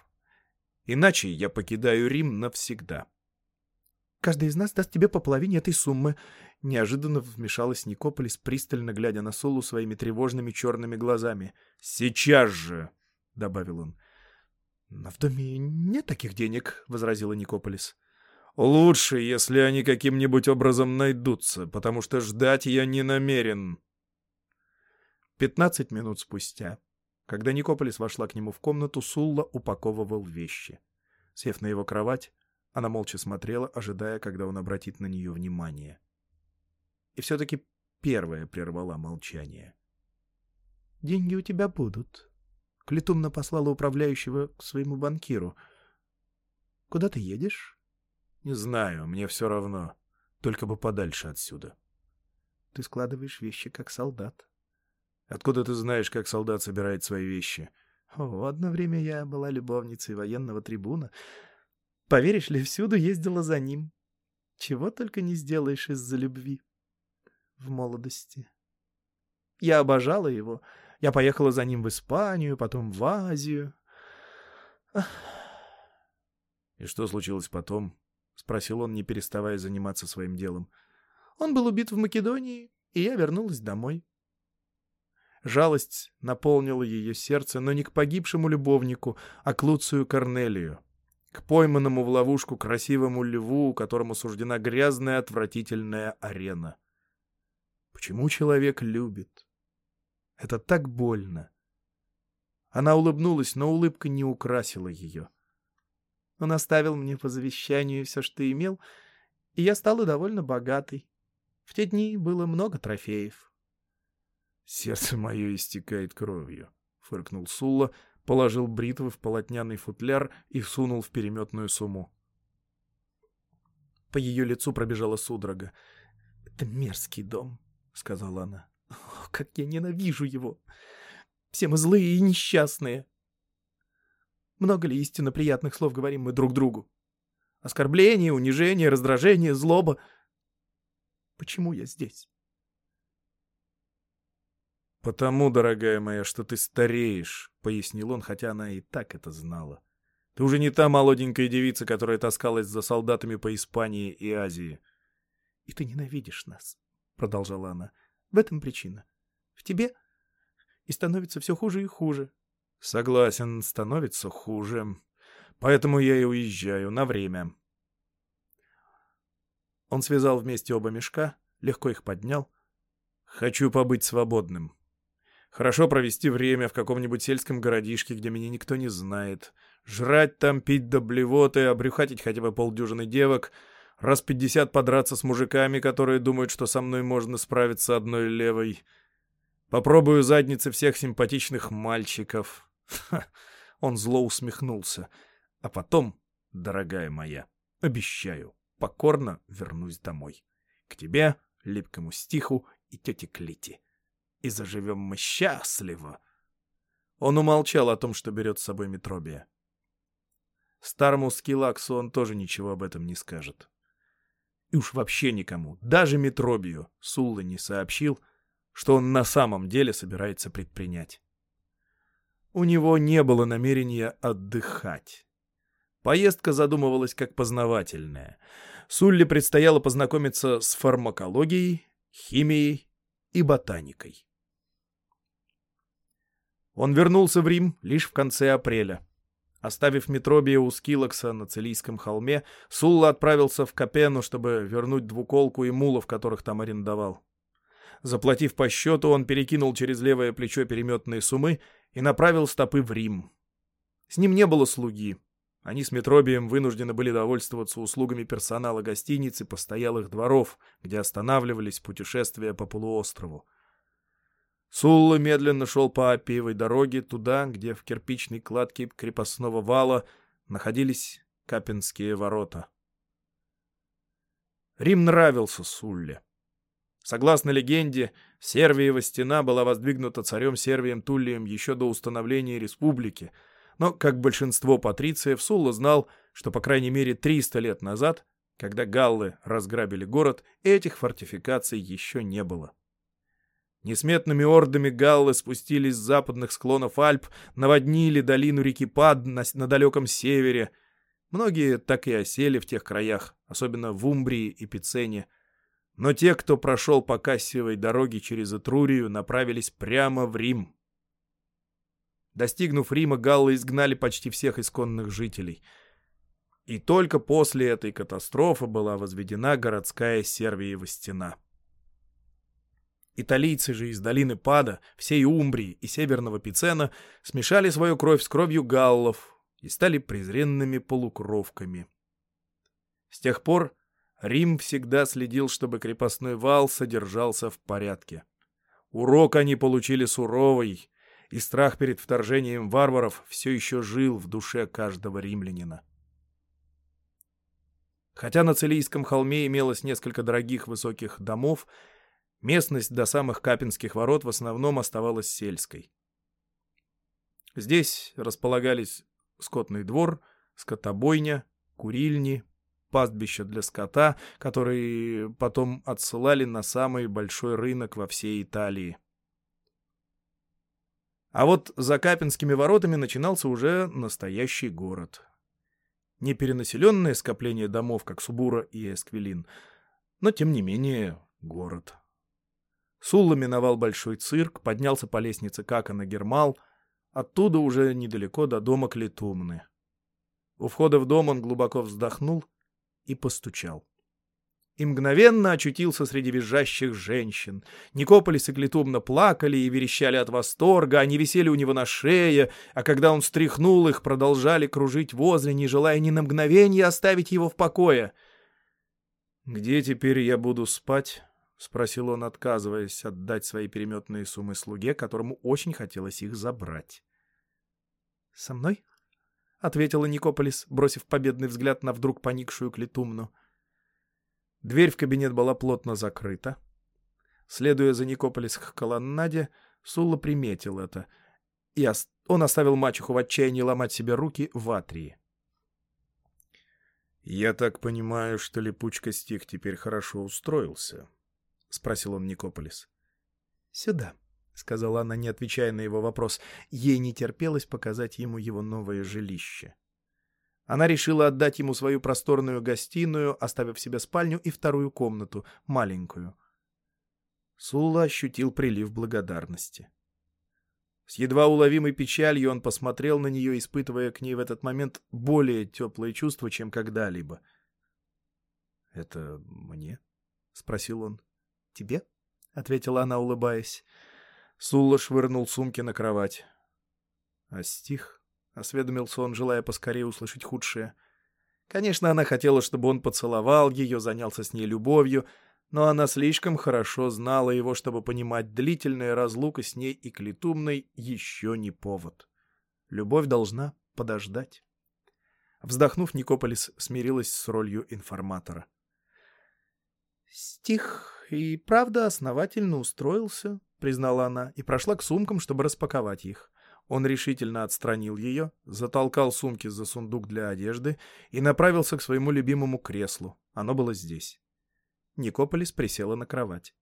Иначе я покидаю Рим навсегда». Каждый из нас даст тебе по половине этой суммы. Неожиданно вмешалась Никополис, пристально глядя на Солу своими тревожными черными глазами. «Сейчас же!» — добавил он. «Но в доме нет таких денег», — возразила Никополис. «Лучше, если они каким-нибудь образом найдутся, потому что ждать я не намерен». Пятнадцать минут спустя, когда Никополис вошла к нему в комнату, Сулла упаковывал вещи. Сев на его кровать, она молча смотрела, ожидая, когда он обратит на нее внимание. И все-таки первая прервала молчание. «Деньги у тебя будут». Клетумна послала управляющего к своему банкиру. «Куда ты едешь?» «Не знаю, мне все равно. Только бы подальше отсюда». «Ты складываешь вещи, как солдат». «Откуда ты знаешь, как солдат собирает свои вещи?» «О, одно время я была любовницей военного трибуна». Поверишь ли, всюду ездила за ним. Чего только не сделаешь из-за любви. В молодости. Я обожала его. Я поехала за ним в Испанию, потом в Азию. «И что случилось потом?» — спросил он, не переставая заниматься своим делом. «Он был убит в Македонии, и я вернулась домой». Жалость наполнила ее сердце, но не к погибшему любовнику, а к Луцию Корнелию к пойманному в ловушку красивому льву, которому суждена грязная отвратительная арена. Почему человек любит? Это так больно. Она улыбнулась, но улыбка не украсила ее. Он оставил мне по завещанию все, что имел, и я стала довольно богатой. В те дни было много трофеев. «Сердце мое истекает кровью», — фыркнул Сулла, положил бритвы в полотняный футляр и сунул в переметную сумму. По ее лицу пробежала судорога. «Это мерзкий дом», — сказала она. «О, как я ненавижу его! Все мы злые и несчастные!» Много ли истинно приятных слов говорим мы друг другу? Оскорбление, унижение, раздражение, злоба. Почему я здесь? «Потому, дорогая моя, что ты стареешь», — пояснил он, хотя она и так это знала. «Ты уже не та молоденькая девица, которая таскалась за солдатами по Испании и Азии». «И ты ненавидишь нас», — продолжала она. «В этом причина. В тебе и становится все хуже и хуже». «Согласен, становится хуже. Поэтому я и уезжаю на время». Он связал вместе оба мешка, легко их поднял. «Хочу побыть свободным». Хорошо провести время в каком-нибудь сельском городишке, где меня никто не знает. Жрать там, пить до блевоты, обрюхатить хотя бы полдюжины девок, раз пятьдесят подраться с мужиками, которые думают, что со мной можно справиться одной левой. Попробую задницы всех симпатичных мальчиков. Ха, он зло усмехнулся. А потом, дорогая моя, обещаю, покорно вернусь домой. К тебе, липкому стиху и тете Клити и заживем мы счастливо. Он умолчал о том, что берет с собой Метробия. Старому Скилаксу он тоже ничего об этом не скажет. И уж вообще никому, даже Метробию, Сулла не сообщил, что он на самом деле собирается предпринять. У него не было намерения отдыхать. Поездка задумывалась как познавательная. Сулле предстояло познакомиться с фармакологией, химией и ботаникой. Он вернулся в Рим лишь в конце апреля. Оставив Метробия у Скилокса на Целийском холме, Сулла отправился в Капену, чтобы вернуть двуколку и мулов, которых там арендовал. Заплатив по счету, он перекинул через левое плечо переметные сумы и направил стопы в Рим. С ним не было слуги. Они с Метробием вынуждены были довольствоваться услугами персонала гостиниц и постоялых дворов, где останавливались путешествия по полуострову. Сулла медленно шел по Апиевой дороге туда, где в кирпичной кладке крепостного вала находились Капинские ворота. Рим нравился Сулле. Согласно легенде, Сервиева стена была воздвигнута царем Сервием Туллием еще до установления республики, но, как большинство патрициев, Сулла знал, что по крайней мере 300 лет назад, когда галлы разграбили город, этих фортификаций еще не было. Несметными ордами галлы спустились с западных склонов Альп, наводнили долину реки Пад на, на далеком севере. Многие так и осели в тех краях, особенно в Умбрии и Пицене. Но те, кто прошел по Кассиевой дороге через Этрурию, направились прямо в Рим. Достигнув Рима, галлы изгнали почти всех исконных жителей. И только после этой катастрофы была возведена городская Сервиева стена. Италийцы же из долины Пада, всей Умбрии и северного Пицена смешали свою кровь с кровью галлов и стали презренными полукровками. С тех пор Рим всегда следил, чтобы крепостной вал содержался в порядке. Урок они получили суровый, и страх перед вторжением варваров все еще жил в душе каждого римлянина. Хотя на Целийском холме имелось несколько дорогих высоких домов, Местность до самых Капинских ворот в основном оставалась сельской. Здесь располагались скотный двор, скотобойня, курильни, пастбища для скота, которые потом отсылали на самый большой рынок во всей Италии. А вот за Капинскими воротами начинался уже настоящий город. Не перенаселенное скопление домов, как Субура и Эсквилин, но, тем не менее, город. Сулла миновал большой цирк, поднялся по лестнице Кака на Гермал, оттуда уже недалеко до дома Клетумны. У входа в дом он глубоко вздохнул и постучал. И мгновенно очутился среди визжащих женщин. Никополис и Клетумна плакали и верещали от восторга, они висели у него на шее, а когда он стряхнул их, продолжали кружить возле, не желая ни на мгновение оставить его в покое. «Где теперь я буду спать?» — спросил он, отказываясь отдать свои переметные суммы слуге, которому очень хотелось их забрать. «Со мной?» — ответила Никополис, бросив победный взгляд на вдруг поникшую Клетумну. Дверь в кабинет была плотно закрыта. Следуя за Никополис к колоннаде, Сула приметил это, и он оставил мачеху в отчаянии ломать себе руки в атрии. «Я так понимаю, что липучка стих теперь хорошо устроился», — спросил он Никополис. «Сюда», — сказала она, не отвечая на его вопрос. Ей не терпелось показать ему его новое жилище. Она решила отдать ему свою просторную гостиную, оставив себе спальню и вторую комнату, маленькую. Сулла ощутил прилив благодарности. С едва уловимой печалью он посмотрел на нее, испытывая к ней в этот момент более теплые чувства, чем когда-либо. — Это мне? — спросил он тебе?» — ответила она, улыбаясь. Сулла швырнул сумки на кровать. «А стих?» — осведомился он, желая поскорее услышать худшее. Конечно, она хотела, чтобы он поцеловал ее, занялся с ней любовью, но она слишком хорошо знала его, чтобы понимать, длительная разлука с ней и Клетумной еще не повод. Любовь должна подождать. Вздохнув, Никополис смирилась с ролью информатора. «Стих и правда основательно устроился», — признала она, и прошла к сумкам, чтобы распаковать их. Он решительно отстранил ее, затолкал сумки за сундук для одежды и направился к своему любимому креслу. Оно было здесь. Никополис присела на кровать.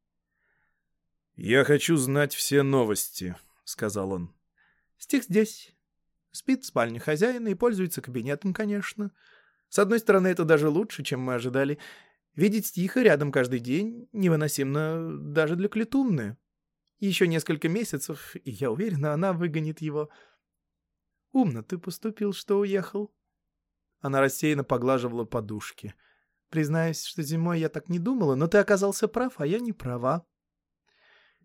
«Я хочу знать все новости», — сказал он. «Стих здесь. Спит в спальне хозяина и пользуется кабинетом, конечно. С одной стороны, это даже лучше, чем мы ожидали. Видеть Стиха рядом каждый день невыносимо даже для Клетумны. Еще несколько месяцев, и я уверена, она выгонит его. Умно ты поступил, что уехал. Она рассеянно поглаживала подушки. Признаюсь, что зимой я так не думала, но ты оказался прав, а я не права.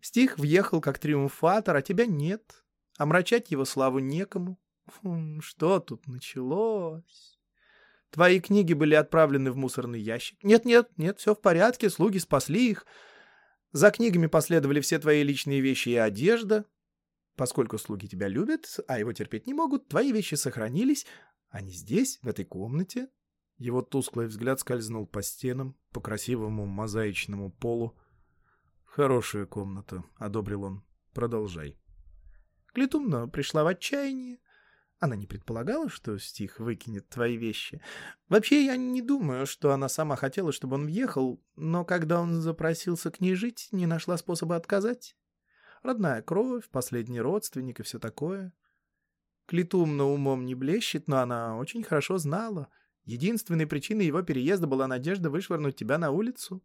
Стих въехал как триумфатор, а тебя нет. Омрачать его славу некому. Фу, что тут началось? Твои книги были отправлены в мусорный ящик. Нет-нет, нет, все в порядке, слуги спасли их. За книгами последовали все твои личные вещи и одежда. Поскольку слуги тебя любят, а его терпеть не могут, твои вещи сохранились. Они здесь, в этой комнате. Его тусклый взгляд скользнул по стенам, по красивому мозаичному полу. «Хорошая комната», — одобрил он. «Продолжай». Клетумна пришла в отчаяние. Она не предполагала, что стих выкинет твои вещи. Вообще, я не думаю, что она сама хотела, чтобы он въехал, но когда он запросился к ней жить, не нашла способа отказать. Родная кровь, последний родственник и все такое. Клетумна умом не блещет, но она очень хорошо знала. Единственной причиной его переезда была надежда вышвырнуть тебя на улицу.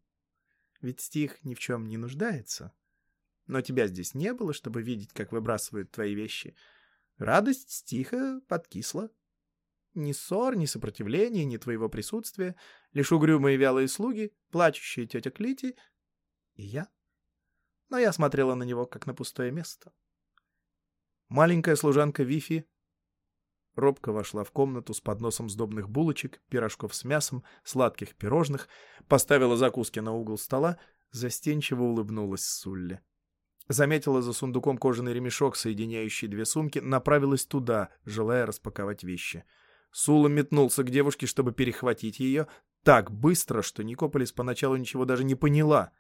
Ведь стих ни в чем не нуждается. Но тебя здесь не было, чтобы видеть, как выбрасывают твои вещи — Радость стиха подкисла. Ни ссор, ни сопротивления, ни твоего присутствия, лишь угрюмые вялые слуги, плачущая тетя Клити и я. Но я смотрела на него, как на пустое место. Маленькая служанка Вифи робко вошла в комнату с подносом сдобных булочек, пирожков с мясом, сладких пирожных, поставила закуски на угол стола, застенчиво улыбнулась Сулле. Заметила за сундуком кожаный ремешок, соединяющий две сумки, направилась туда, желая распаковать вещи. Сула метнулся к девушке, чтобы перехватить ее, так быстро, что Никополис поначалу ничего даже не поняла.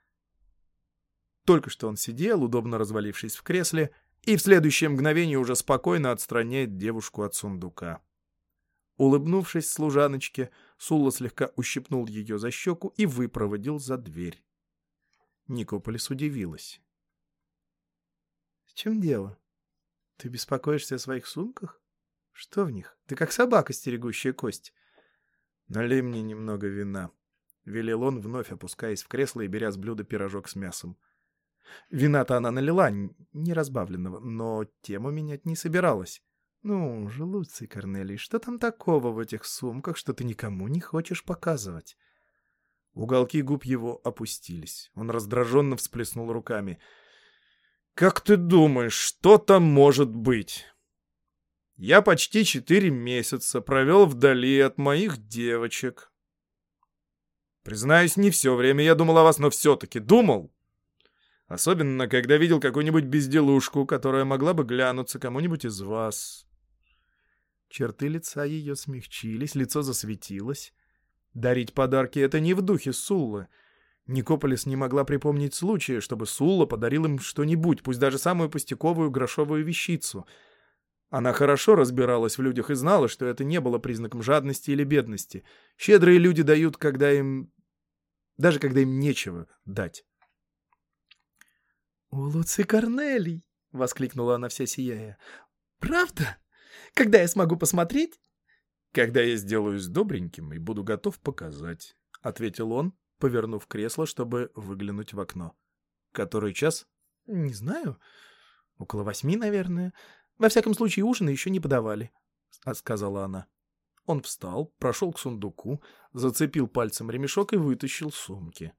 Только что он сидел, удобно развалившись в кресле, и в следующее мгновение уже спокойно отстраняет девушку от сундука. Улыбнувшись служаночке, Сула слегка ущипнул ее за щеку и выпроводил за дверь. Никополис удивилась чем дело? Ты беспокоишься о своих сумках? Что в них? Ты как собака, стерегущая кость. Налей мне немного вина. Велел он, вновь опускаясь в кресло и беря с блюда пирожок с мясом. Вина-то она налила, не разбавленного, но тему менять не собиралась. Ну же, Луций Корнелий, что там такого в этих сумках, что ты никому не хочешь показывать? Уголки губ его опустились. Он раздраженно всплеснул руками — как ты думаешь, что там может быть? Я почти четыре месяца провел вдали от моих девочек. Признаюсь, не все время я думал о вас, но все-таки думал. Особенно, когда видел какую-нибудь безделушку, которая могла бы глянуться кому-нибудь из вас. Черты лица ее смягчились, лицо засветилось. Дарить подарки — это не в духе Суллы — Никополис не могла припомнить случая, чтобы Сулла подарил им что-нибудь, пусть даже самую пустяковую грошовую вещицу. Она хорошо разбиралась в людях и знала, что это не было признаком жадности или бедности. Щедрые люди дают, когда им... даже когда им нечего дать. «У Луци Корнелий!» — воскликнула она вся сияя. «Правда? Когда я смогу посмотреть?» «Когда я сделаюсь добреньким и буду готов показать», — ответил он, повернув кресло, чтобы выглянуть в окно. «Который час?» «Не знаю. Около восьми, наверное. Во всяком случае, ужина еще не подавали», — сказала она. Он встал, прошел к сундуку, зацепил пальцем ремешок и вытащил сумки.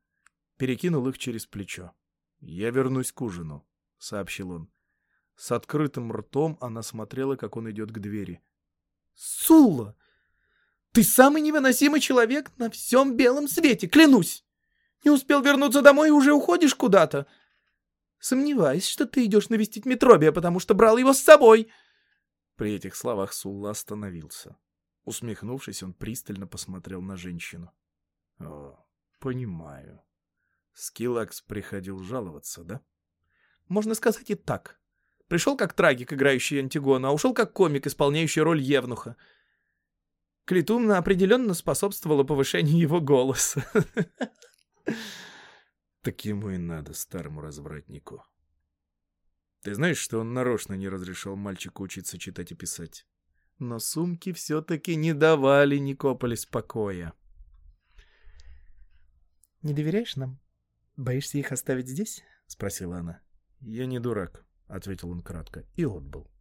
Перекинул их через плечо. «Я вернусь к ужину», — сообщил он. С открытым ртом она смотрела, как он идет к двери. «Сула!» Ты самый невыносимый человек на всем белом свете, клянусь. Не успел вернуться домой и уже уходишь куда-то. Сомневаюсь, что ты идешь навестить Метробия, потому что брал его с собой. При этих словах Сулла остановился. Усмехнувшись, он пристально посмотрел на женщину. — О, понимаю. Скиллакс приходил жаловаться, да? — Можно сказать и так. Пришел как трагик, играющий Антигона, а ушел как комик, исполняющий роль Евнуха. Клитумна определенно способствовала повышению его голоса. Так ему и надо, старому развратнику. Ты знаешь, что он нарочно не разрешал мальчику учиться читать и писать? Но сумки все-таки не давали Никополе спокоя. «Не доверяешь нам? Боишься их оставить здесь?» — спросила она. «Я не дурак», — ответил он кратко и отбыл.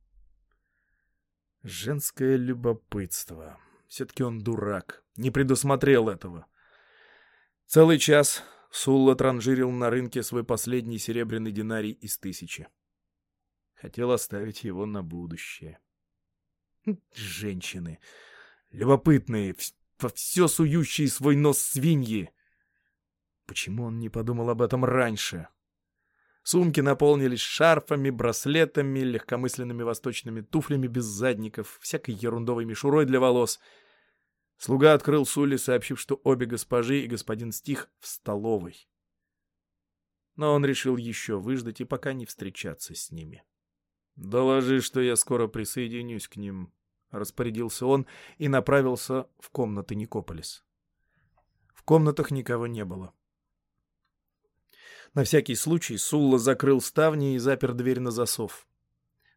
Женское любопытство. Все-таки он дурак. Не предусмотрел этого. Целый час Сулла транжирил на рынке свой последний серебряный динарий из тысячи. Хотел оставить его на будущее. Женщины. Любопытные, во все сующие свой нос свиньи. Почему он не подумал об этом раньше? Сумки наполнились шарфами, браслетами, легкомысленными восточными туфлями без задников, всякой ерундовой мишурой для волос. Слуга открыл Сули, сообщив, что обе госпожи и господин Стих в столовой. Но он решил еще выждать и пока не встречаться с ними. «Доложи, что я скоро присоединюсь к ним», — распорядился он и направился в комнаты Никополис. В комнатах никого не было. На всякий случай Сулла закрыл ставни и запер дверь на засов.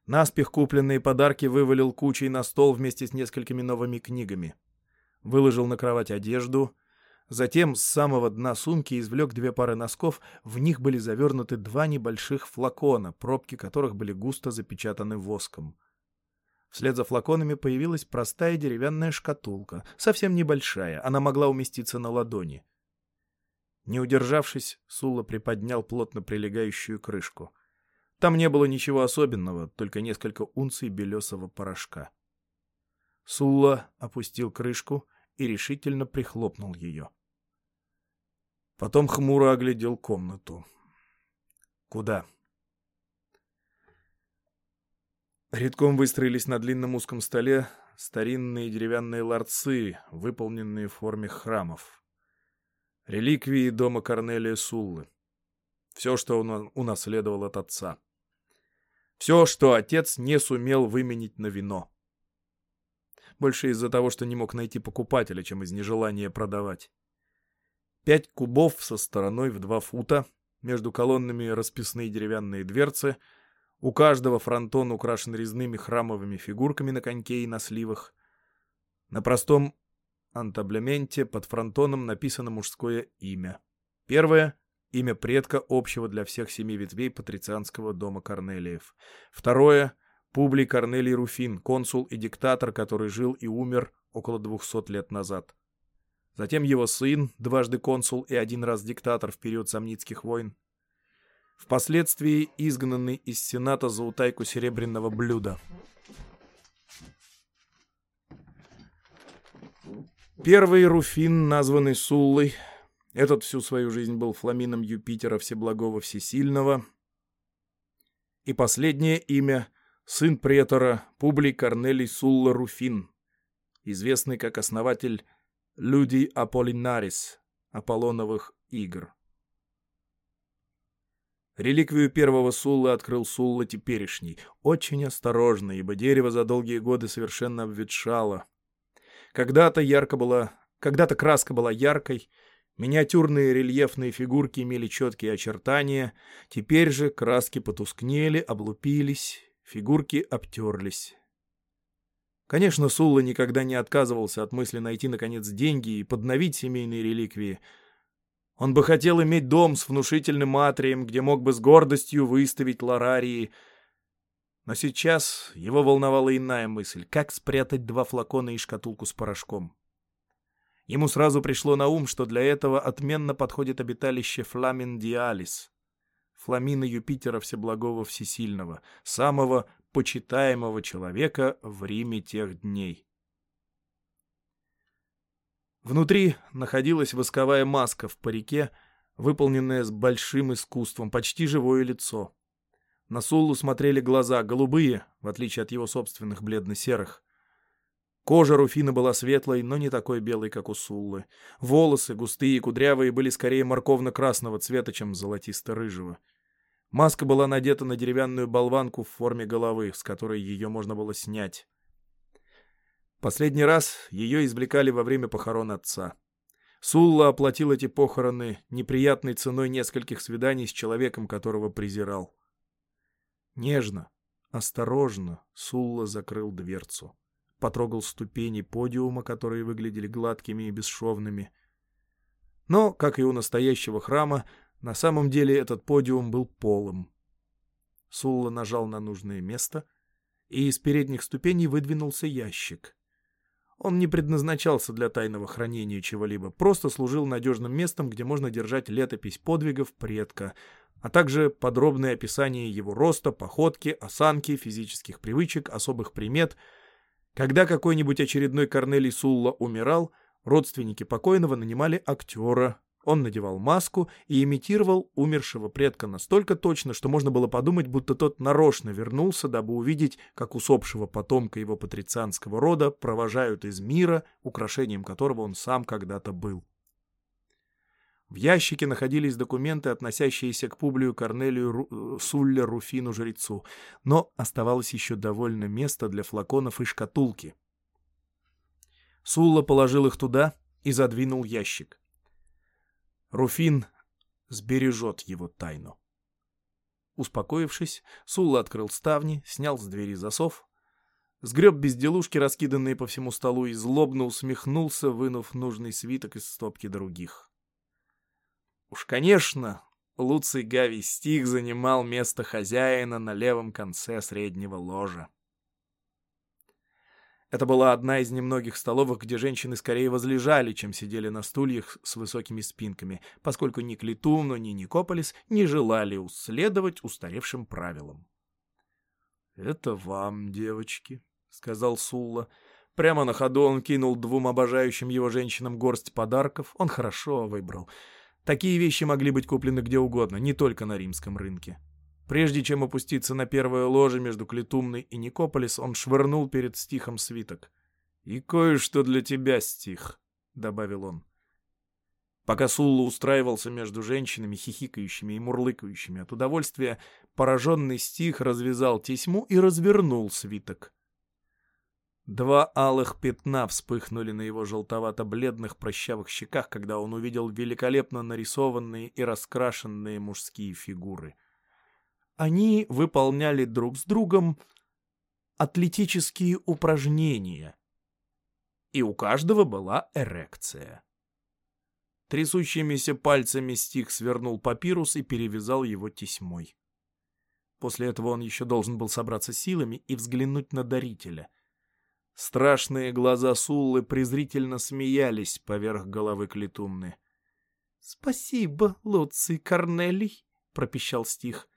Наспех купленные подарки вывалил кучей на стол вместе с несколькими новыми книгами. Выложил на кровать одежду. Затем с самого дна сумки извлек две пары носков, в них были завернуты два небольших флакона, пробки которых были густо запечатаны воском. Вслед за флаконами появилась простая деревянная шкатулка, совсем небольшая, она могла уместиться на ладони. Не удержавшись, Сула приподнял плотно прилегающую крышку. Там не было ничего особенного, только несколько унций белесого порошка. Сула опустил крышку и решительно прихлопнул ее. Потом хмуро оглядел комнату. Куда? Редком выстроились на длинном узком столе старинные деревянные ларцы, выполненные в форме храмов. Реликвии дома Корнелия Суллы. Все, что он унаследовал от отца. Все, что отец не сумел выменить на вино. Больше из-за того, что не мог найти покупателя, чем из нежелания продавать. Пять кубов со стороной в два фута, между колоннами расписные деревянные дверцы, у каждого фронтон украшен резными храмовыми фигурками на коньке и на сливах. На простом антаблементе под фронтоном написано мужское имя. Первое — имя предка общего для всех семи ветвей патрицианского дома Корнелиев. Второе — Публий Корнелий Руфин, консул и диктатор, который жил и умер около двухсот лет назад. Затем его сын, дважды консул и один раз диктатор в период Самницких войн. Впоследствии изгнанный из Сената за утайку серебряного блюда. Первый Руфин, названный Суллой, этот всю свою жизнь был фламином Юпитера Всеблагого Всесильного. И последнее имя — сын претора Публий Корнелий Сулла Руфин, известный как основатель Люди Аполлинарис, Аполлоновых игр. Реликвию первого Суллы открыл Сулла теперешний, очень осторожно, ибо дерево за долгие годы совершенно обветшало — когда-то ярко была... Когда-то краска была яркой, миниатюрные рельефные фигурки имели четкие очертания, теперь же краски потускнели, облупились, фигурки обтерлись. Конечно, Сулла никогда не отказывался от мысли найти, наконец, деньги и подновить семейные реликвии. Он бы хотел иметь дом с внушительным атрием, где мог бы с гордостью выставить ларарии — но сейчас его волновала иная мысль — как спрятать два флакона и шкатулку с порошком. Ему сразу пришло на ум, что для этого отменно подходит обиталище Фламин Диалис, фламина Юпитера Всеблагого Всесильного, самого почитаемого человека в Риме тех дней. Внутри находилась восковая маска в парике, выполненная с большим искусством, почти живое лицо. На Суллу смотрели глаза, голубые, в отличие от его собственных бледно-серых. Кожа Руфина была светлой, но не такой белой, как у Суллы. Волосы, густые и кудрявые, были скорее морковно-красного цвета, чем золотисто-рыжего. Маска была надета на деревянную болванку в форме головы, с которой ее можно было снять. Последний раз ее извлекали во время похорон отца. Сулла оплатил эти похороны неприятной ценой нескольких свиданий с человеком, которого презирал. Нежно, осторожно Сулла закрыл дверцу. Потрогал ступени подиума, которые выглядели гладкими и бесшовными. Но, как и у настоящего храма, на самом деле этот подиум был полым. Сулла нажал на нужное место, и из передних ступеней выдвинулся ящик. Он не предназначался для тайного хранения чего-либо, просто служил надежным местом, где можно держать летопись подвигов предка, а также подробное описание его роста, походки, осанки, физических привычек, особых примет. Когда какой-нибудь очередной Корнелий Сулла умирал, родственники покойного нанимали актера, он надевал маску и имитировал умершего предка настолько точно, что можно было подумать, будто тот нарочно вернулся, дабы увидеть, как усопшего потомка его патрицианского рода провожают из мира, украшением которого он сам когда-то был. В ящике находились документы, относящиеся к Публию Корнелию Ру... Э, Сулле Руфину Жрецу, но оставалось еще довольно места для флаконов и шкатулки. Сулла положил их туда и задвинул ящик. Руфин сбережет его тайну. Успокоившись, Сулла открыл ставни, снял с двери засов, сгреб безделушки, раскиданные по всему столу, и злобно усмехнулся, вынув нужный свиток из стопки других. Уж, конечно, Луций Гавий Стих занимал место хозяина на левом конце среднего ложа. Это была одна из немногих столовых, где женщины скорее возлежали, чем сидели на стульях с высокими спинками, поскольку ни Клитумно, ни Никополис не желали следовать устаревшим правилам. «Это вам, девочки», — сказал Сулла. Прямо на ходу он кинул двум обожающим его женщинам горсть подарков. Он хорошо выбрал. Такие вещи могли быть куплены где угодно, не только на римском рынке. Прежде чем опуститься на первое ложе между Клетумной и Никополис, он швырнул перед стихом свиток. «И кое-что для тебя, стих», — добавил он. Пока Сулла устраивался между женщинами, хихикающими и мурлыкающими от удовольствия, пораженный стих развязал тесьму и развернул свиток. Два алых пятна вспыхнули на его желтовато-бледных прощавых щеках, когда он увидел великолепно нарисованные и раскрашенные мужские фигуры — они выполняли друг с другом атлетические упражнения. И у каждого была эрекция. Трясущимися пальцами стих свернул папирус и перевязал его тесьмой. После этого он еще должен был собраться силами и взглянуть на дарителя. Страшные глаза Суллы презрительно смеялись поверх головы Клетумны. — Спасибо, Луций Корнелий, — пропищал стих.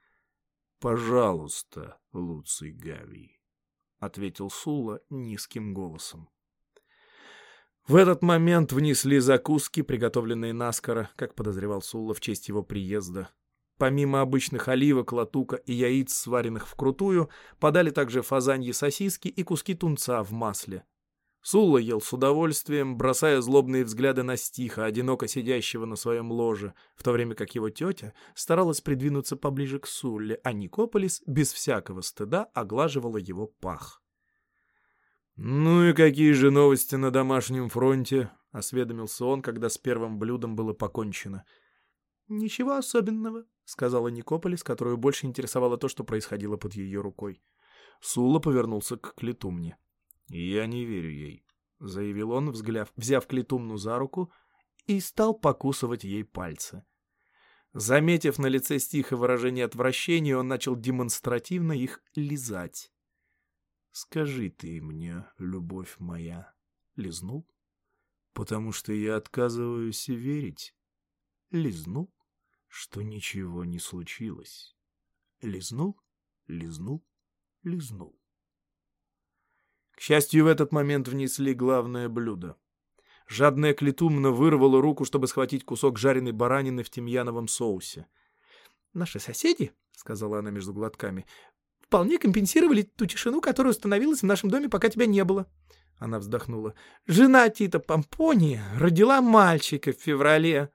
«Пожалуйста, Луций Гавий», — ответил Сула низким голосом. В этот момент внесли закуски, приготовленные наскоро, как подозревал Сула в честь его приезда. Помимо обычных оливок, латука и яиц, сваренных вкрутую, подали также фазаньи сосиски и куски тунца в масле. Сула ел с удовольствием, бросая злобные взгляды на стиха, одиноко сидящего на своем ложе, в то время как его тетя старалась придвинуться поближе к Сулле, а Никополис без всякого стыда оглаживала его пах. «Ну и какие же новости на домашнем фронте?» — осведомился он, когда с первым блюдом было покончено. «Ничего особенного», — сказала Никополис, которую больше интересовало то, что происходило под ее рукой. Сула повернулся к Клетумне. «Я не верю ей», — заявил он, взгляв, взяв Клетумну за руку и стал покусывать ей пальцы. Заметив на лице стиха выражение отвращения, он начал демонстративно их лизать. «Скажи ты мне, любовь моя, лизнул? Потому что я отказываюсь верить. Лизнул, что ничего не случилось. Лизнул, лизнул, лизнул. К счастью, в этот момент внесли главное блюдо. Жадная клетумна вырвала руку, чтобы схватить кусок жареной баранины в тимьяновом соусе. «Наши соседи, — сказала она между глотками, — вполне компенсировали ту тишину, которая установилась в нашем доме, пока тебя не было». Она вздохнула. «Жена Тита Помпония родила мальчика в феврале».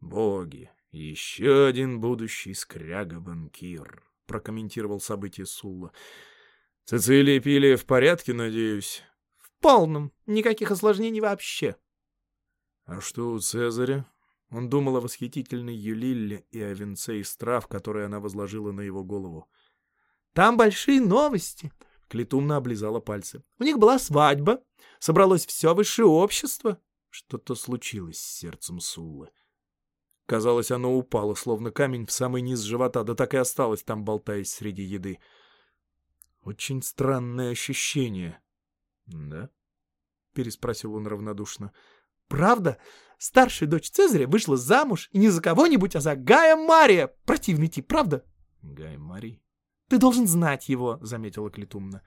«Боги, еще один будущий скряга-банкир», — прокомментировал событие Сулла. Цицилия Пилия в порядке, надеюсь? В полном. Никаких осложнений вообще. А что у Цезаря? Он думал о восхитительной Юлилле и о венце из трав, которые она возложила на его голову. Там большие новости. Клетумна облизала пальцы. У них была свадьба. Собралось все высшее общество. Что-то случилось с сердцем Суллы. Казалось, оно упало, словно камень в самый низ живота, да так и осталось там, болтаясь среди еды. Очень странное ощущение. Да? Переспросил он равнодушно. Правда? Старшая дочь Цезаря вышла замуж и не за кого-нибудь, а за Гая Мария. Противный тип, правда? Гай Марий? Ты должен знать его, заметила Клетумна.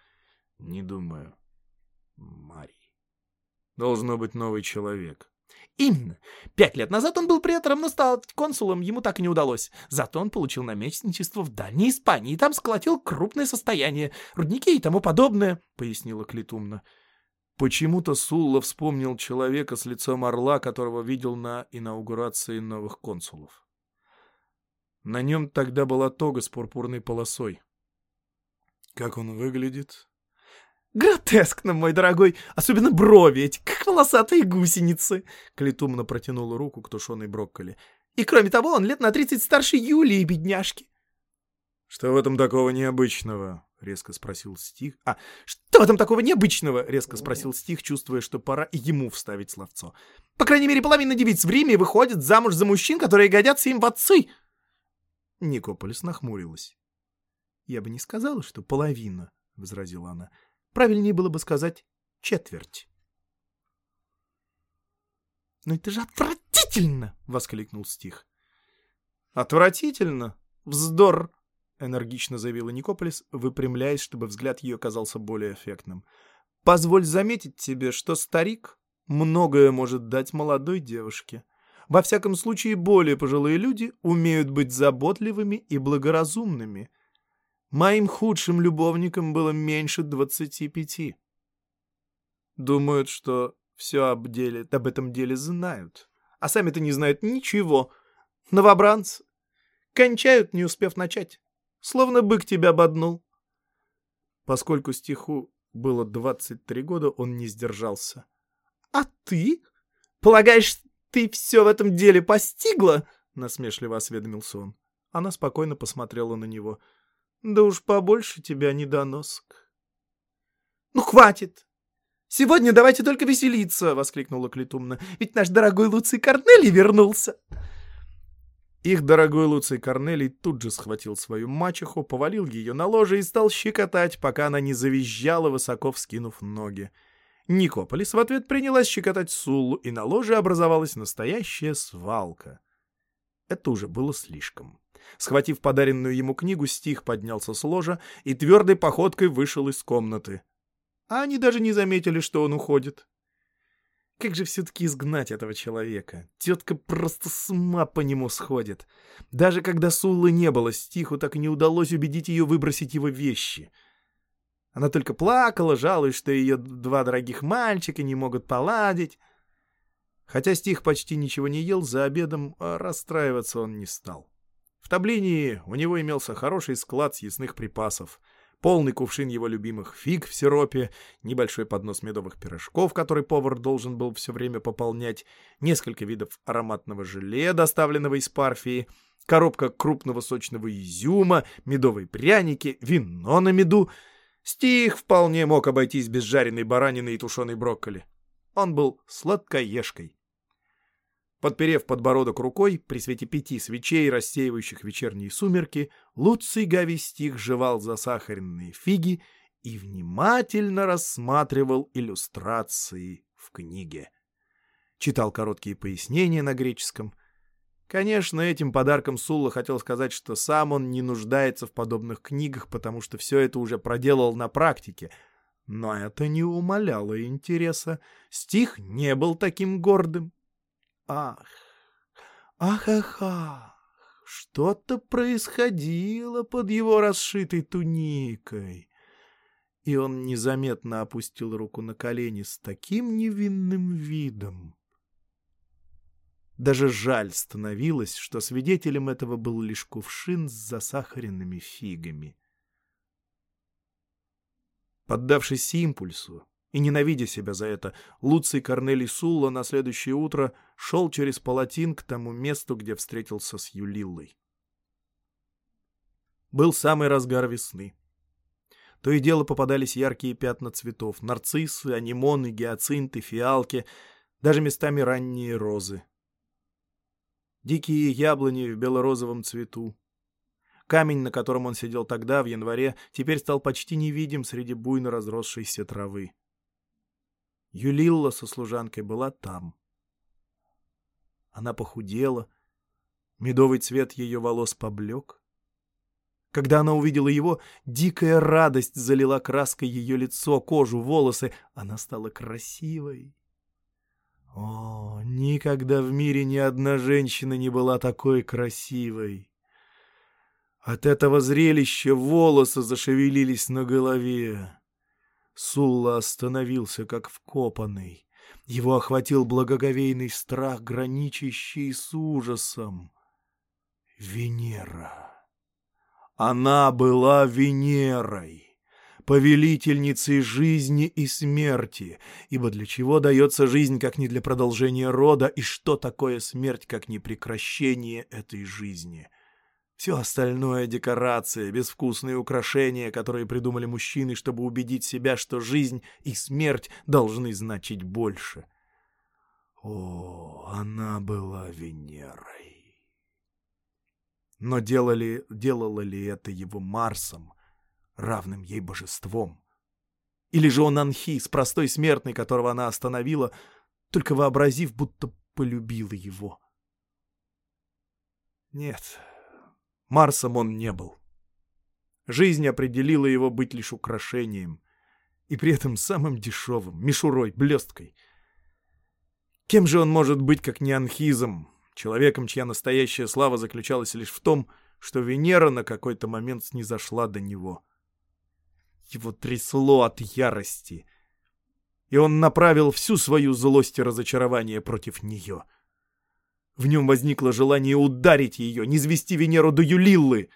Не думаю. Марий. Должно быть новый человек. Именно. Пять лет назад он был претором, но стал консулом, ему так и не удалось. Зато он получил наместничество в Дальней Испании и там сколотил крупное состояние, рудники и тому подобное, — пояснила Клетумна. Почему-то Сулла вспомнил человека с лицом орла, которого видел на инаугурации новых консулов. На нем тогда была тога с пурпурной полосой. Как он выглядит? «Гротескно, мой дорогой! Особенно брови эти, как волосатые гусеницы!» Клетумна протянула руку к тушеной брокколи. «И кроме того, он лет на тридцать старше Юлии, бедняжки!» «Что в этом такого необычного?» — резко спросил Стих. «А, что в этом такого необычного?» — резко спросил Стих, чувствуя, что пора ему вставить словцо. «По крайней мере, половина девиц в Риме выходит замуж за мужчин, которые годятся им в отцы!» Никополис нахмурилась. «Я бы не сказала, что половина», — возразила она. Правильнее было бы сказать четверть. «Но это же отвратительно!» — воскликнул Стих. «Отвратительно? Вздор!» — энергично заявила Никополис, выпрямляясь, чтобы взгляд ее казался более эффектным. «Позволь заметить тебе, что старик многое может дать молодой девушке. Во всяком случае, более пожилые люди умеют быть заботливыми и благоразумными, Моим худшим любовникам было меньше двадцати пяти. Думают, что все об, деле, об этом деле знают, а сами-то не знают ничего. Новобранцы кончают, не успев начать, словно бык тебя ободнул. Поскольку стиху было двадцать три года, он не сдержался. — А ты? Полагаешь, ты все в этом деле постигла? — насмешливо осведомился он. Она спокойно посмотрела на него — да уж побольше тебя недоносок. Ну, хватит! Сегодня давайте только веселиться, воскликнула Клетумна. Ведь наш дорогой Луций Корнелий вернулся. Их дорогой Луций Корнелий тут же схватил свою мачеху, повалил ее на ложе и стал щекотать, пока она не завизжала, высоко вскинув ноги. Никополис в ответ принялась щекотать Сулу, и на ложе образовалась настоящая свалка. Это уже было слишком. Схватив подаренную ему книгу, Стих поднялся с ложа и твердой походкой вышел из комнаты. А они даже не заметили, что он уходит. Как же все-таки изгнать этого человека? Тетка просто с ума по нему сходит. Даже когда Суллы не было, Стиху так и не удалось убедить ее выбросить его вещи. Она только плакала, жалуясь, что ее два дорогих мальчика не могут поладить. Хотя Стих почти ничего не ел за обедом, а расстраиваться он не стал. В таблинии у него имелся хороший склад съестных припасов, полный кувшин его любимых фиг в сиропе, небольшой поднос медовых пирожков, который повар должен был все время пополнять, несколько видов ароматного желе, доставленного из Парфии, коробка крупного сочного изюма, медовые пряники, вино на меду. Стих вполне мог обойтись без жареной баранины и тушеной брокколи. Он был сладкоежкой. Подперев подбородок рукой, при свете пяти свечей, рассеивающих вечерние сумерки, Луций Гавистих жевал засахаренные фиги и внимательно рассматривал иллюстрации в книге. Читал короткие пояснения на греческом. Конечно, этим подарком Сулла хотел сказать, что сам он не нуждается в подобных книгах, потому что все это уже проделал на практике. Но это не умаляло интереса. Стих не был таким гордым. Ах, ах, ах, ах, что-то происходило под его расшитой туникой. И он незаметно опустил руку на колени с таким невинным видом. Даже жаль становилось, что свидетелем этого был лишь кувшин с засахаренными фигами. Поддавшись импульсу, и, ненавидя себя за это, Луций Корнелий Сулла на следующее утро шел через палатин к тому месту, где встретился с Юлиллой. Был самый разгар весны. То и дело попадались яркие пятна цветов — нарциссы, анимоны, гиацинты, фиалки, даже местами ранние розы. Дикие яблони в белорозовом цвету. Камень, на котором он сидел тогда, в январе, теперь стал почти невидим среди буйно разросшейся травы. Юлилла со служанкой была там. Она похудела, медовый цвет ее волос поблек. Когда она увидела его, дикая радость залила краской ее лицо, кожу, волосы. Она стала красивой. О, никогда в мире ни одна женщина не была такой красивой. От этого зрелища волосы зашевелились на голове. Сулла остановился, как вкопанный. Его охватил благоговейный страх, граничащий с ужасом. Венера. Она была Венерой, повелительницей жизни и смерти, ибо для чего дается жизнь, как не для продолжения рода, и что такое смерть, как не прекращение этой жизни? Все остальное — декорация, безвкусные украшения, которые придумали мужчины, чтобы убедить себя, что жизнь и смерть должны значить больше. О, она была Венерой. Но делали, делало ли это его Марсом, равным ей божеством? Или же он Анхис, простой смертный, которого она остановила, только вообразив, будто полюбила его? Нет, Марсом он не был. Жизнь определила его быть лишь украшением, и при этом самым дешевым, мишурой, блесткой. Кем же он может быть, как не анхизом, человеком, чья настоящая слава заключалась лишь в том, что Венера на какой-то момент снизошла до него. Его трясло от ярости, и он направил всю свою злость и разочарование против нее. В нем возникло желание ударить ее, не звести Венеру до Юлиллы.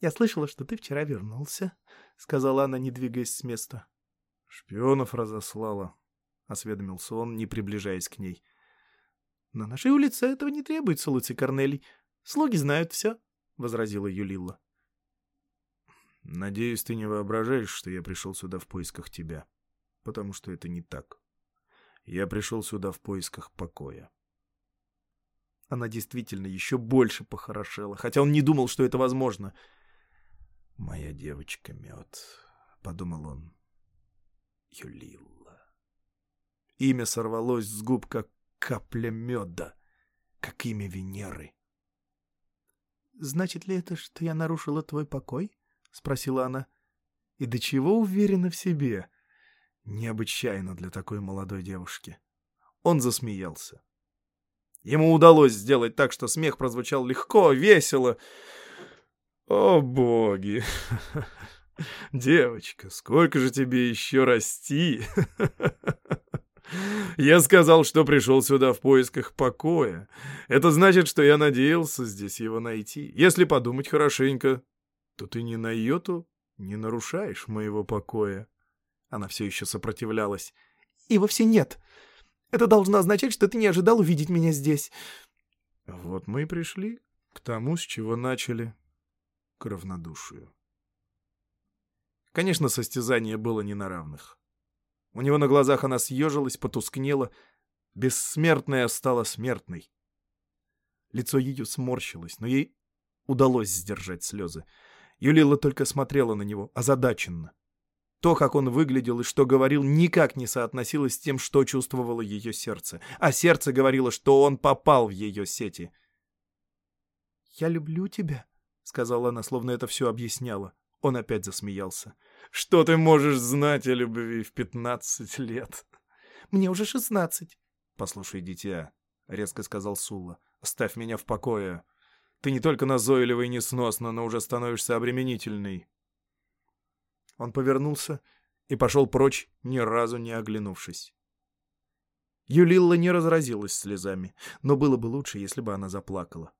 «Я слышала, что ты вчера вернулся», — сказала она, не двигаясь с места. «Шпионов разослала», — осведомился он, не приближаясь к ней. «На нашей улице этого не требуется, Луций Корнелий. Слуги знают все», — возразила Юлилла. «Надеюсь, ты не воображаешь, что я пришел сюда в поисках тебя, потому что это не так. Я пришел сюда в поисках покоя». Она действительно еще больше похорошела, хотя он не думал, что это возможно. «Моя девочка мед», — подумал он. Юлилла. Имя сорвалось с губ, как капля меда, как имя Венеры. «Значит ли это, что я нарушила твой покой?» — спросила она. «И до чего уверена в себе?» Необычайно для такой молодой девушки. Он засмеялся. Ему удалось сделать так, что смех прозвучал легко, весело. «О, боги! [LAUGHS] Девочка, сколько же тебе еще расти?» [LAUGHS] Я сказал, что пришел сюда в поисках покоя. Это значит, что я надеялся здесь его найти. Если подумать хорошенько, то ты ни на йоту не нарушаешь моего покоя. Она все еще сопротивлялась. И вовсе нет. Это должно означать, что ты не ожидал увидеть меня здесь. Вот мы и пришли к тому, с чего начали, к равнодушию. Конечно, состязание было не на равных. У него на глазах она съежилась, потускнела. Бессмертная стала смертной. Лицо ее сморщилось, но ей удалось сдержать слезы. Юлила только смотрела на него, озадаченно. То, как он выглядел и что говорил, никак не соотносилось с тем, что чувствовало ее сердце. А сердце говорило, что он попал в ее сети. «Я люблю тебя», — сказала она, словно это все объясняла. Он опять засмеялся. «Что ты можешь знать о любви в пятнадцать лет?» «Мне уже шестнадцать». «Послушай, дитя», — резко сказал Сулла, — «оставь меня в покое. Ты не только назойливый и несносна, но уже становишься обременительной». Он повернулся и пошел прочь, ни разу не оглянувшись. Юлилла не разразилась слезами, но было бы лучше, если бы она заплакала.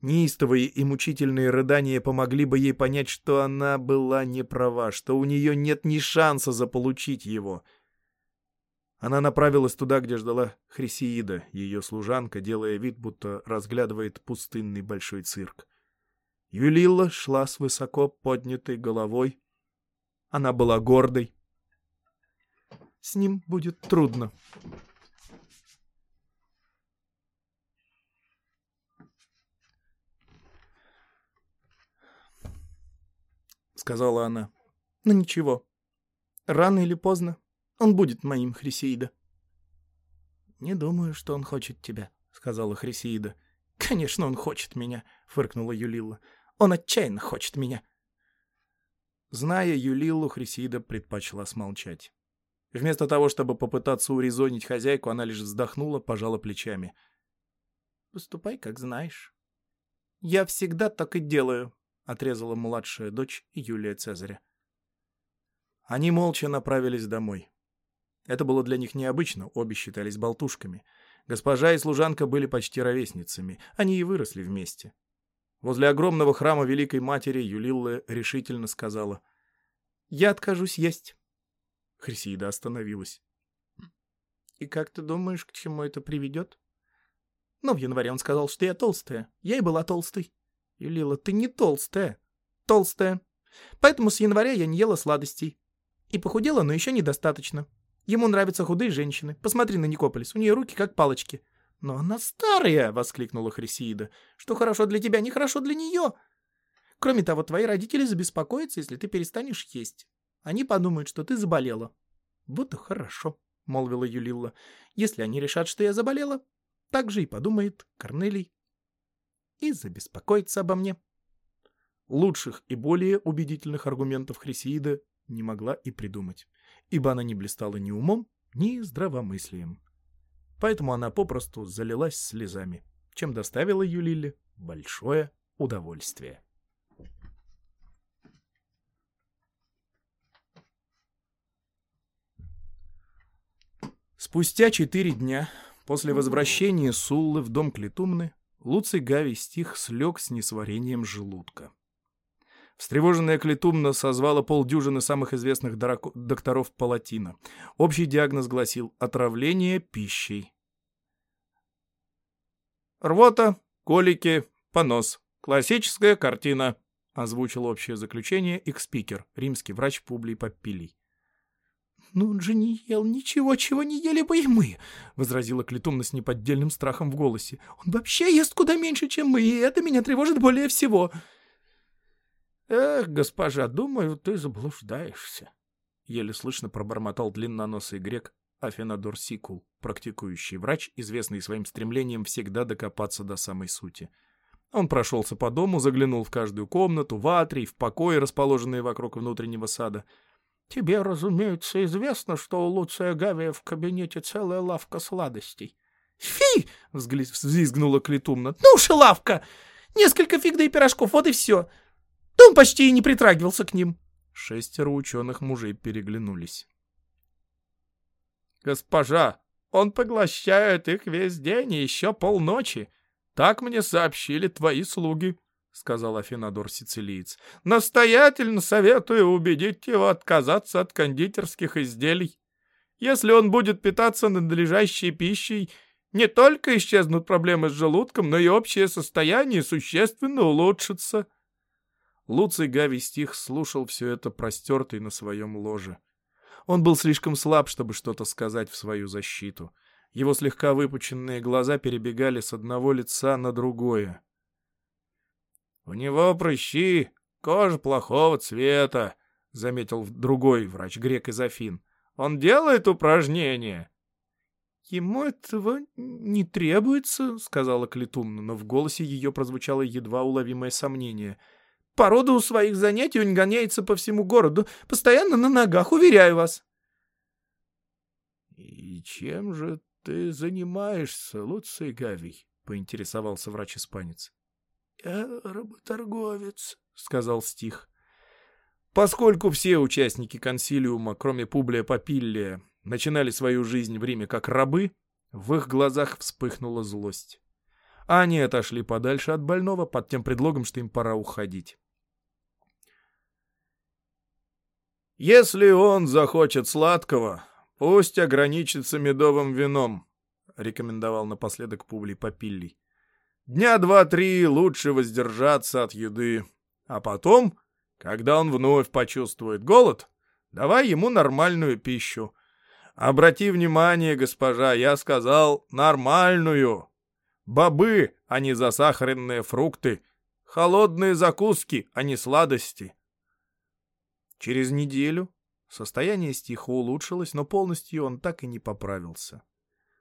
Неистовые и мучительные рыдания помогли бы ей понять, что она была не права, что у нее нет ни шанса заполучить его. Она направилась туда, где ждала Хрисеида, ее служанка, делая вид, будто разглядывает пустынный большой цирк. Юлилла шла с высоко поднятой головой. Она была гордой. «С ним будет трудно», сказала она. «Но ничего. Рано или поздно он будет моим, Хрисеида». «Не думаю, что он хочет тебя», — сказала Хрисеида. «Конечно, он хочет меня», — фыркнула Юлила. «Он отчаянно хочет меня». Зная Юлилу, Хрисида предпочла смолчать. Вместо того, чтобы попытаться урезонить хозяйку, она лишь вздохнула, пожала плечами. «Поступай, как знаешь». «Я всегда так и делаю», — отрезала младшая дочь Юлия Цезаря. Они молча направились домой. Это было для них необычно, обе считались болтушками. Госпожа и служанка были почти ровесницами, они и выросли вместе. Возле огромного храма Великой Матери Юлилла решительно сказала «Я откажусь есть». Хрисида остановилась. «И как ты думаешь, к чему это приведет?» «Ну, в январе он сказал, что я толстая. Я и была толстой». «Юлила, ты не толстая. Толстая. Поэтому с января я не ела сладостей. И похудела, но еще недостаточно. Ему нравятся худые женщины. Посмотри на Никополис, у нее руки как палочки. «Но она старая!» — воскликнула Хрисиида. «Что хорошо для тебя, нехорошо для нее!» «Кроме того, твои родители забеспокоятся, если ты перестанешь есть. Они подумают, что ты заболела». «Вот и хорошо», — молвила Юлилла. «Если они решат, что я заболела, так же и подумает Корнелий. И забеспокоится обо мне». Лучших и более убедительных аргументов Хрисиида не могла и придумать, ибо она не блистала ни умом, ни здравомыслием поэтому она попросту залилась слезами, чем доставила Юлиле большое удовольствие. Спустя четыре дня после возвращения Суллы в дом Клетумны Луций Гавий стих слег с несварением желудка. Встревоженная Клетумна созвала полдюжины самых известных докторов Палатина. Общий диагноз гласил «отравление пищей». «Рвота, колики, понос. Классическая картина», — озвучил общее заключение их-спикер, римский врач Публий Попилий. «Ну он же не ел ничего, чего не ели бы и мы», — возразила Клетумна с неподдельным страхом в голосе. «Он вообще ест куда меньше, чем мы, и это меня тревожит более всего». «Эх, госпожа, думаю, ты заблуждаешься», — еле слышно пробормотал длинноносый грек Афенадор Сикул, практикующий врач, известный своим стремлением всегда докопаться до самой сути. Он прошелся по дому, заглянул в каждую комнату, в атрий, в покои, расположенные вокруг внутреннего сада. «Тебе, разумеется, известно, что у Луция Гавия в кабинете целая лавка сладостей». «Фи!» — взвизгнула Клетумна. «Ну уж и лавка! Несколько фиг и пирожков, вот и все!» Он почти и не притрагивался к ним. Шестеро ученых мужей переглянулись. «Госпожа, он поглощает их весь день и еще полночи. Так мне сообщили твои слуги», — сказал Афинадор Сицилиец. «Настоятельно советую убедить его отказаться от кондитерских изделий. Если он будет питаться надлежащей пищей, не только исчезнут проблемы с желудком, но и общее состояние существенно улучшится». Луций Гавий Стих слушал все это простертый на своем ложе. Он был слишком слаб, чтобы что-то сказать в свою защиту. Его слегка выпученные глаза перебегали с одного лица на другое. «У него прыщи, кожа плохого цвета», — заметил другой врач, грек из Афин. «Он делает упражнения». «Ему этого не требуется», — сказала Клетумна, но в голосе ее прозвучало едва уловимое сомнение — по роду своих занятий он гоняется по всему городу, постоянно на ногах, уверяю вас. — И чем же ты занимаешься, Луций Гавий? — поинтересовался врач-испанец. — Я работорговец, — сказал стих. Поскольку все участники консилиума, кроме Публия Попиллия, начинали свою жизнь в Риме как рабы, в их глазах вспыхнула злость. Они отошли подальше от больного под тем предлогом, что им пора уходить. «Если он захочет сладкого, пусть ограничится медовым вином», — рекомендовал напоследок Публий Попиллий. «Дня два-три лучше воздержаться от еды, а потом, когда он вновь почувствует голод, давай ему нормальную пищу. Обрати внимание, госпожа, я сказал нормальную. Бобы, а не засахаренные фрукты, холодные закуски, а не сладости». Через неделю состояние стиха улучшилось, но полностью он так и не поправился.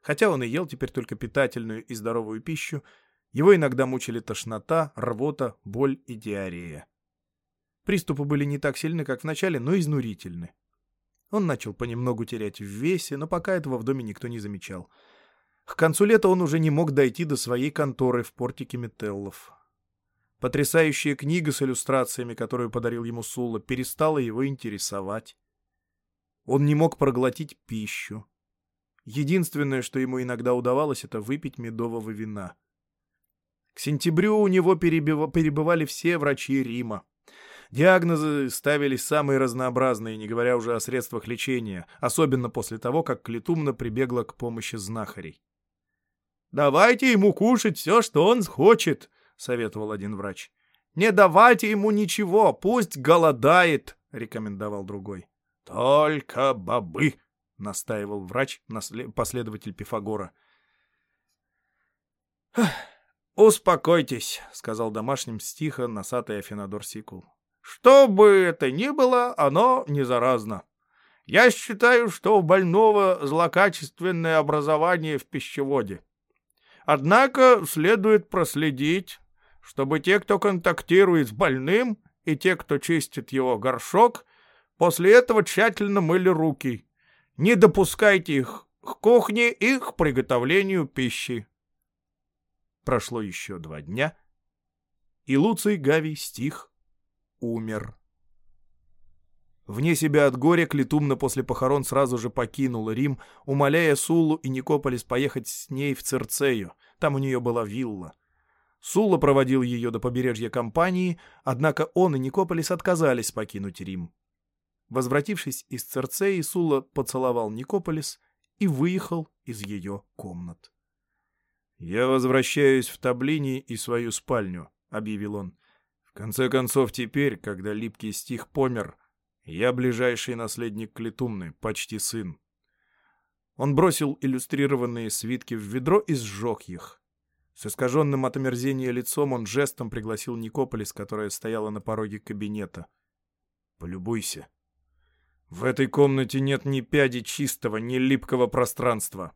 Хотя он и ел теперь только питательную и здоровую пищу, его иногда мучили тошнота, рвота, боль и диарея. Приступы были не так сильны, как в начале, но изнурительны. Он начал понемногу терять в весе, но пока этого в доме никто не замечал. К концу лета он уже не мог дойти до своей конторы в портике Метеллов. Потрясающая книга с иллюстрациями, которую подарил ему Сула, перестала его интересовать. Он не мог проглотить пищу. Единственное, что ему иногда удавалось, это выпить медового вина. К сентябрю у него перебывали все врачи Рима. Диагнозы ставились самые разнообразные, не говоря уже о средствах лечения, особенно после того, как Клетумна прибегла к помощи знахарей. «Давайте ему кушать все, что он хочет», — советовал один врач. «Не давайте ему ничего, пусть голодает», — рекомендовал другой. «Только бобы», — настаивал врач, последователь Пифагора. «Успокойтесь», — сказал домашним стиха носатый Афинадор Сикул. «Что бы это ни было, оно не заразно. Я считаю, что у больного злокачественное образование в пищеводе. Однако следует проследить, чтобы те, кто контактирует с больным, и те, кто чистит его горшок, после этого тщательно мыли руки. Не допускайте их к кухне и к приготовлению пищи. Прошло еще два дня, и Луций Гавий стих умер. Вне себя от горя Клетумна после похорон сразу же покинула Рим, умоляя Суллу и Никополис поехать с ней в Церцею. Там у нее была вилла. Сулла проводил ее до побережья компании, однако он и Никополис отказались покинуть Рим. Возвратившись из Церцеи, Сулла поцеловал Никополис и выехал из ее комнат. «Я возвращаюсь в Таблини и свою спальню», — объявил он. «В конце концов, теперь, когда липкий стих помер, я ближайший наследник Клетумны, почти сын». Он бросил иллюстрированные свитки в ведро и сжег их. С искаженным от омерзения лицом он жестом пригласил Никополис, которая стояла на пороге кабинета. «Полюбуйся. В этой комнате нет ни пяди чистого, ни липкого пространства».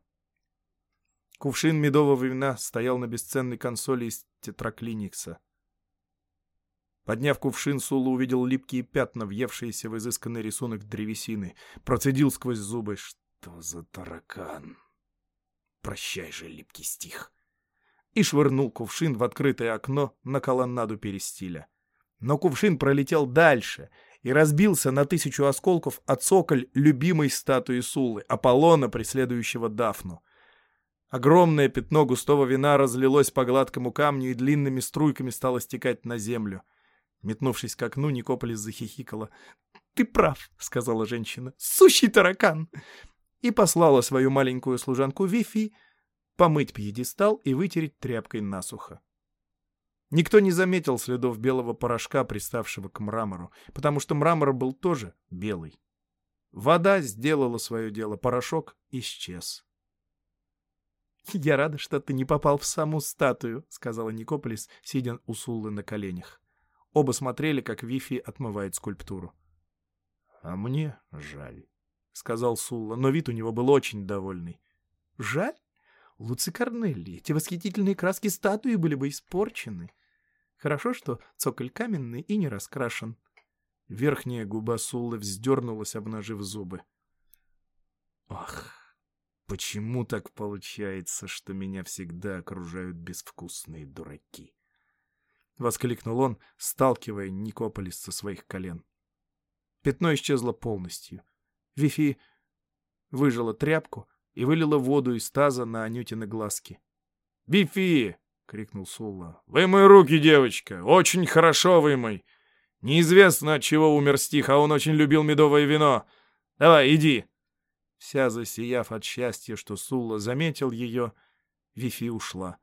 Кувшин медового вина стоял на бесценной консоли из тетраклиникса. Подняв кувшин, Сула увидел липкие пятна, въевшиеся в изысканный рисунок древесины. Процедил сквозь зубы. «Что за таракан?» «Прощай же, липкий стих!» И швырнул кувшин в открытое окно на колоннаду перестиля. Но кувшин пролетел дальше и разбился на тысячу осколков от цоколь любимой статуи Сулы, Аполлона, преследующего Дафну. Огромное пятно густого вина разлилось по гладкому камню и длинными струйками стало стекать на землю. Метнувшись к окну, Никополис захихикала. «Ты прав», — сказала женщина. «Сущий таракан!» И послала свою маленькую служанку Вифи помыть пьедестал и вытереть тряпкой насухо. Никто не заметил следов белого порошка, приставшего к мрамору, потому что мрамор был тоже белый. Вода сделала свое дело, порошок исчез. «Я рада, что ты не попал в саму статую», — сказала Никополис, сидя у Суллы на коленях. Оба смотрели, как Вифи отмывает скульптуру. «А мне жаль», — сказал Сулла, но вид у него был очень довольный. «Жаль? Луци Корнелли, эти восхитительные краски статуи были бы испорчены. Хорошо, что цоколь каменный и не раскрашен». Верхняя губа Суллы вздернулась, обнажив зубы. «Ах!» Почему так получается, что меня всегда окружают безвкусные дураки? Воскликнул он, сталкивая Никополис со своих колен. Пятно исчезло полностью. Вифи выжила тряпку и вылила воду из таза на Анютины глазки. «Вифи!» — крикнул Сулла. «Вымой руки, девочка! Очень хорошо вымой! Неизвестно, от чего умер стих, а он очень любил медовое вино. Давай, иди!» Вся засияв от счастья, что Сулла заметил ее, Вифи ушла.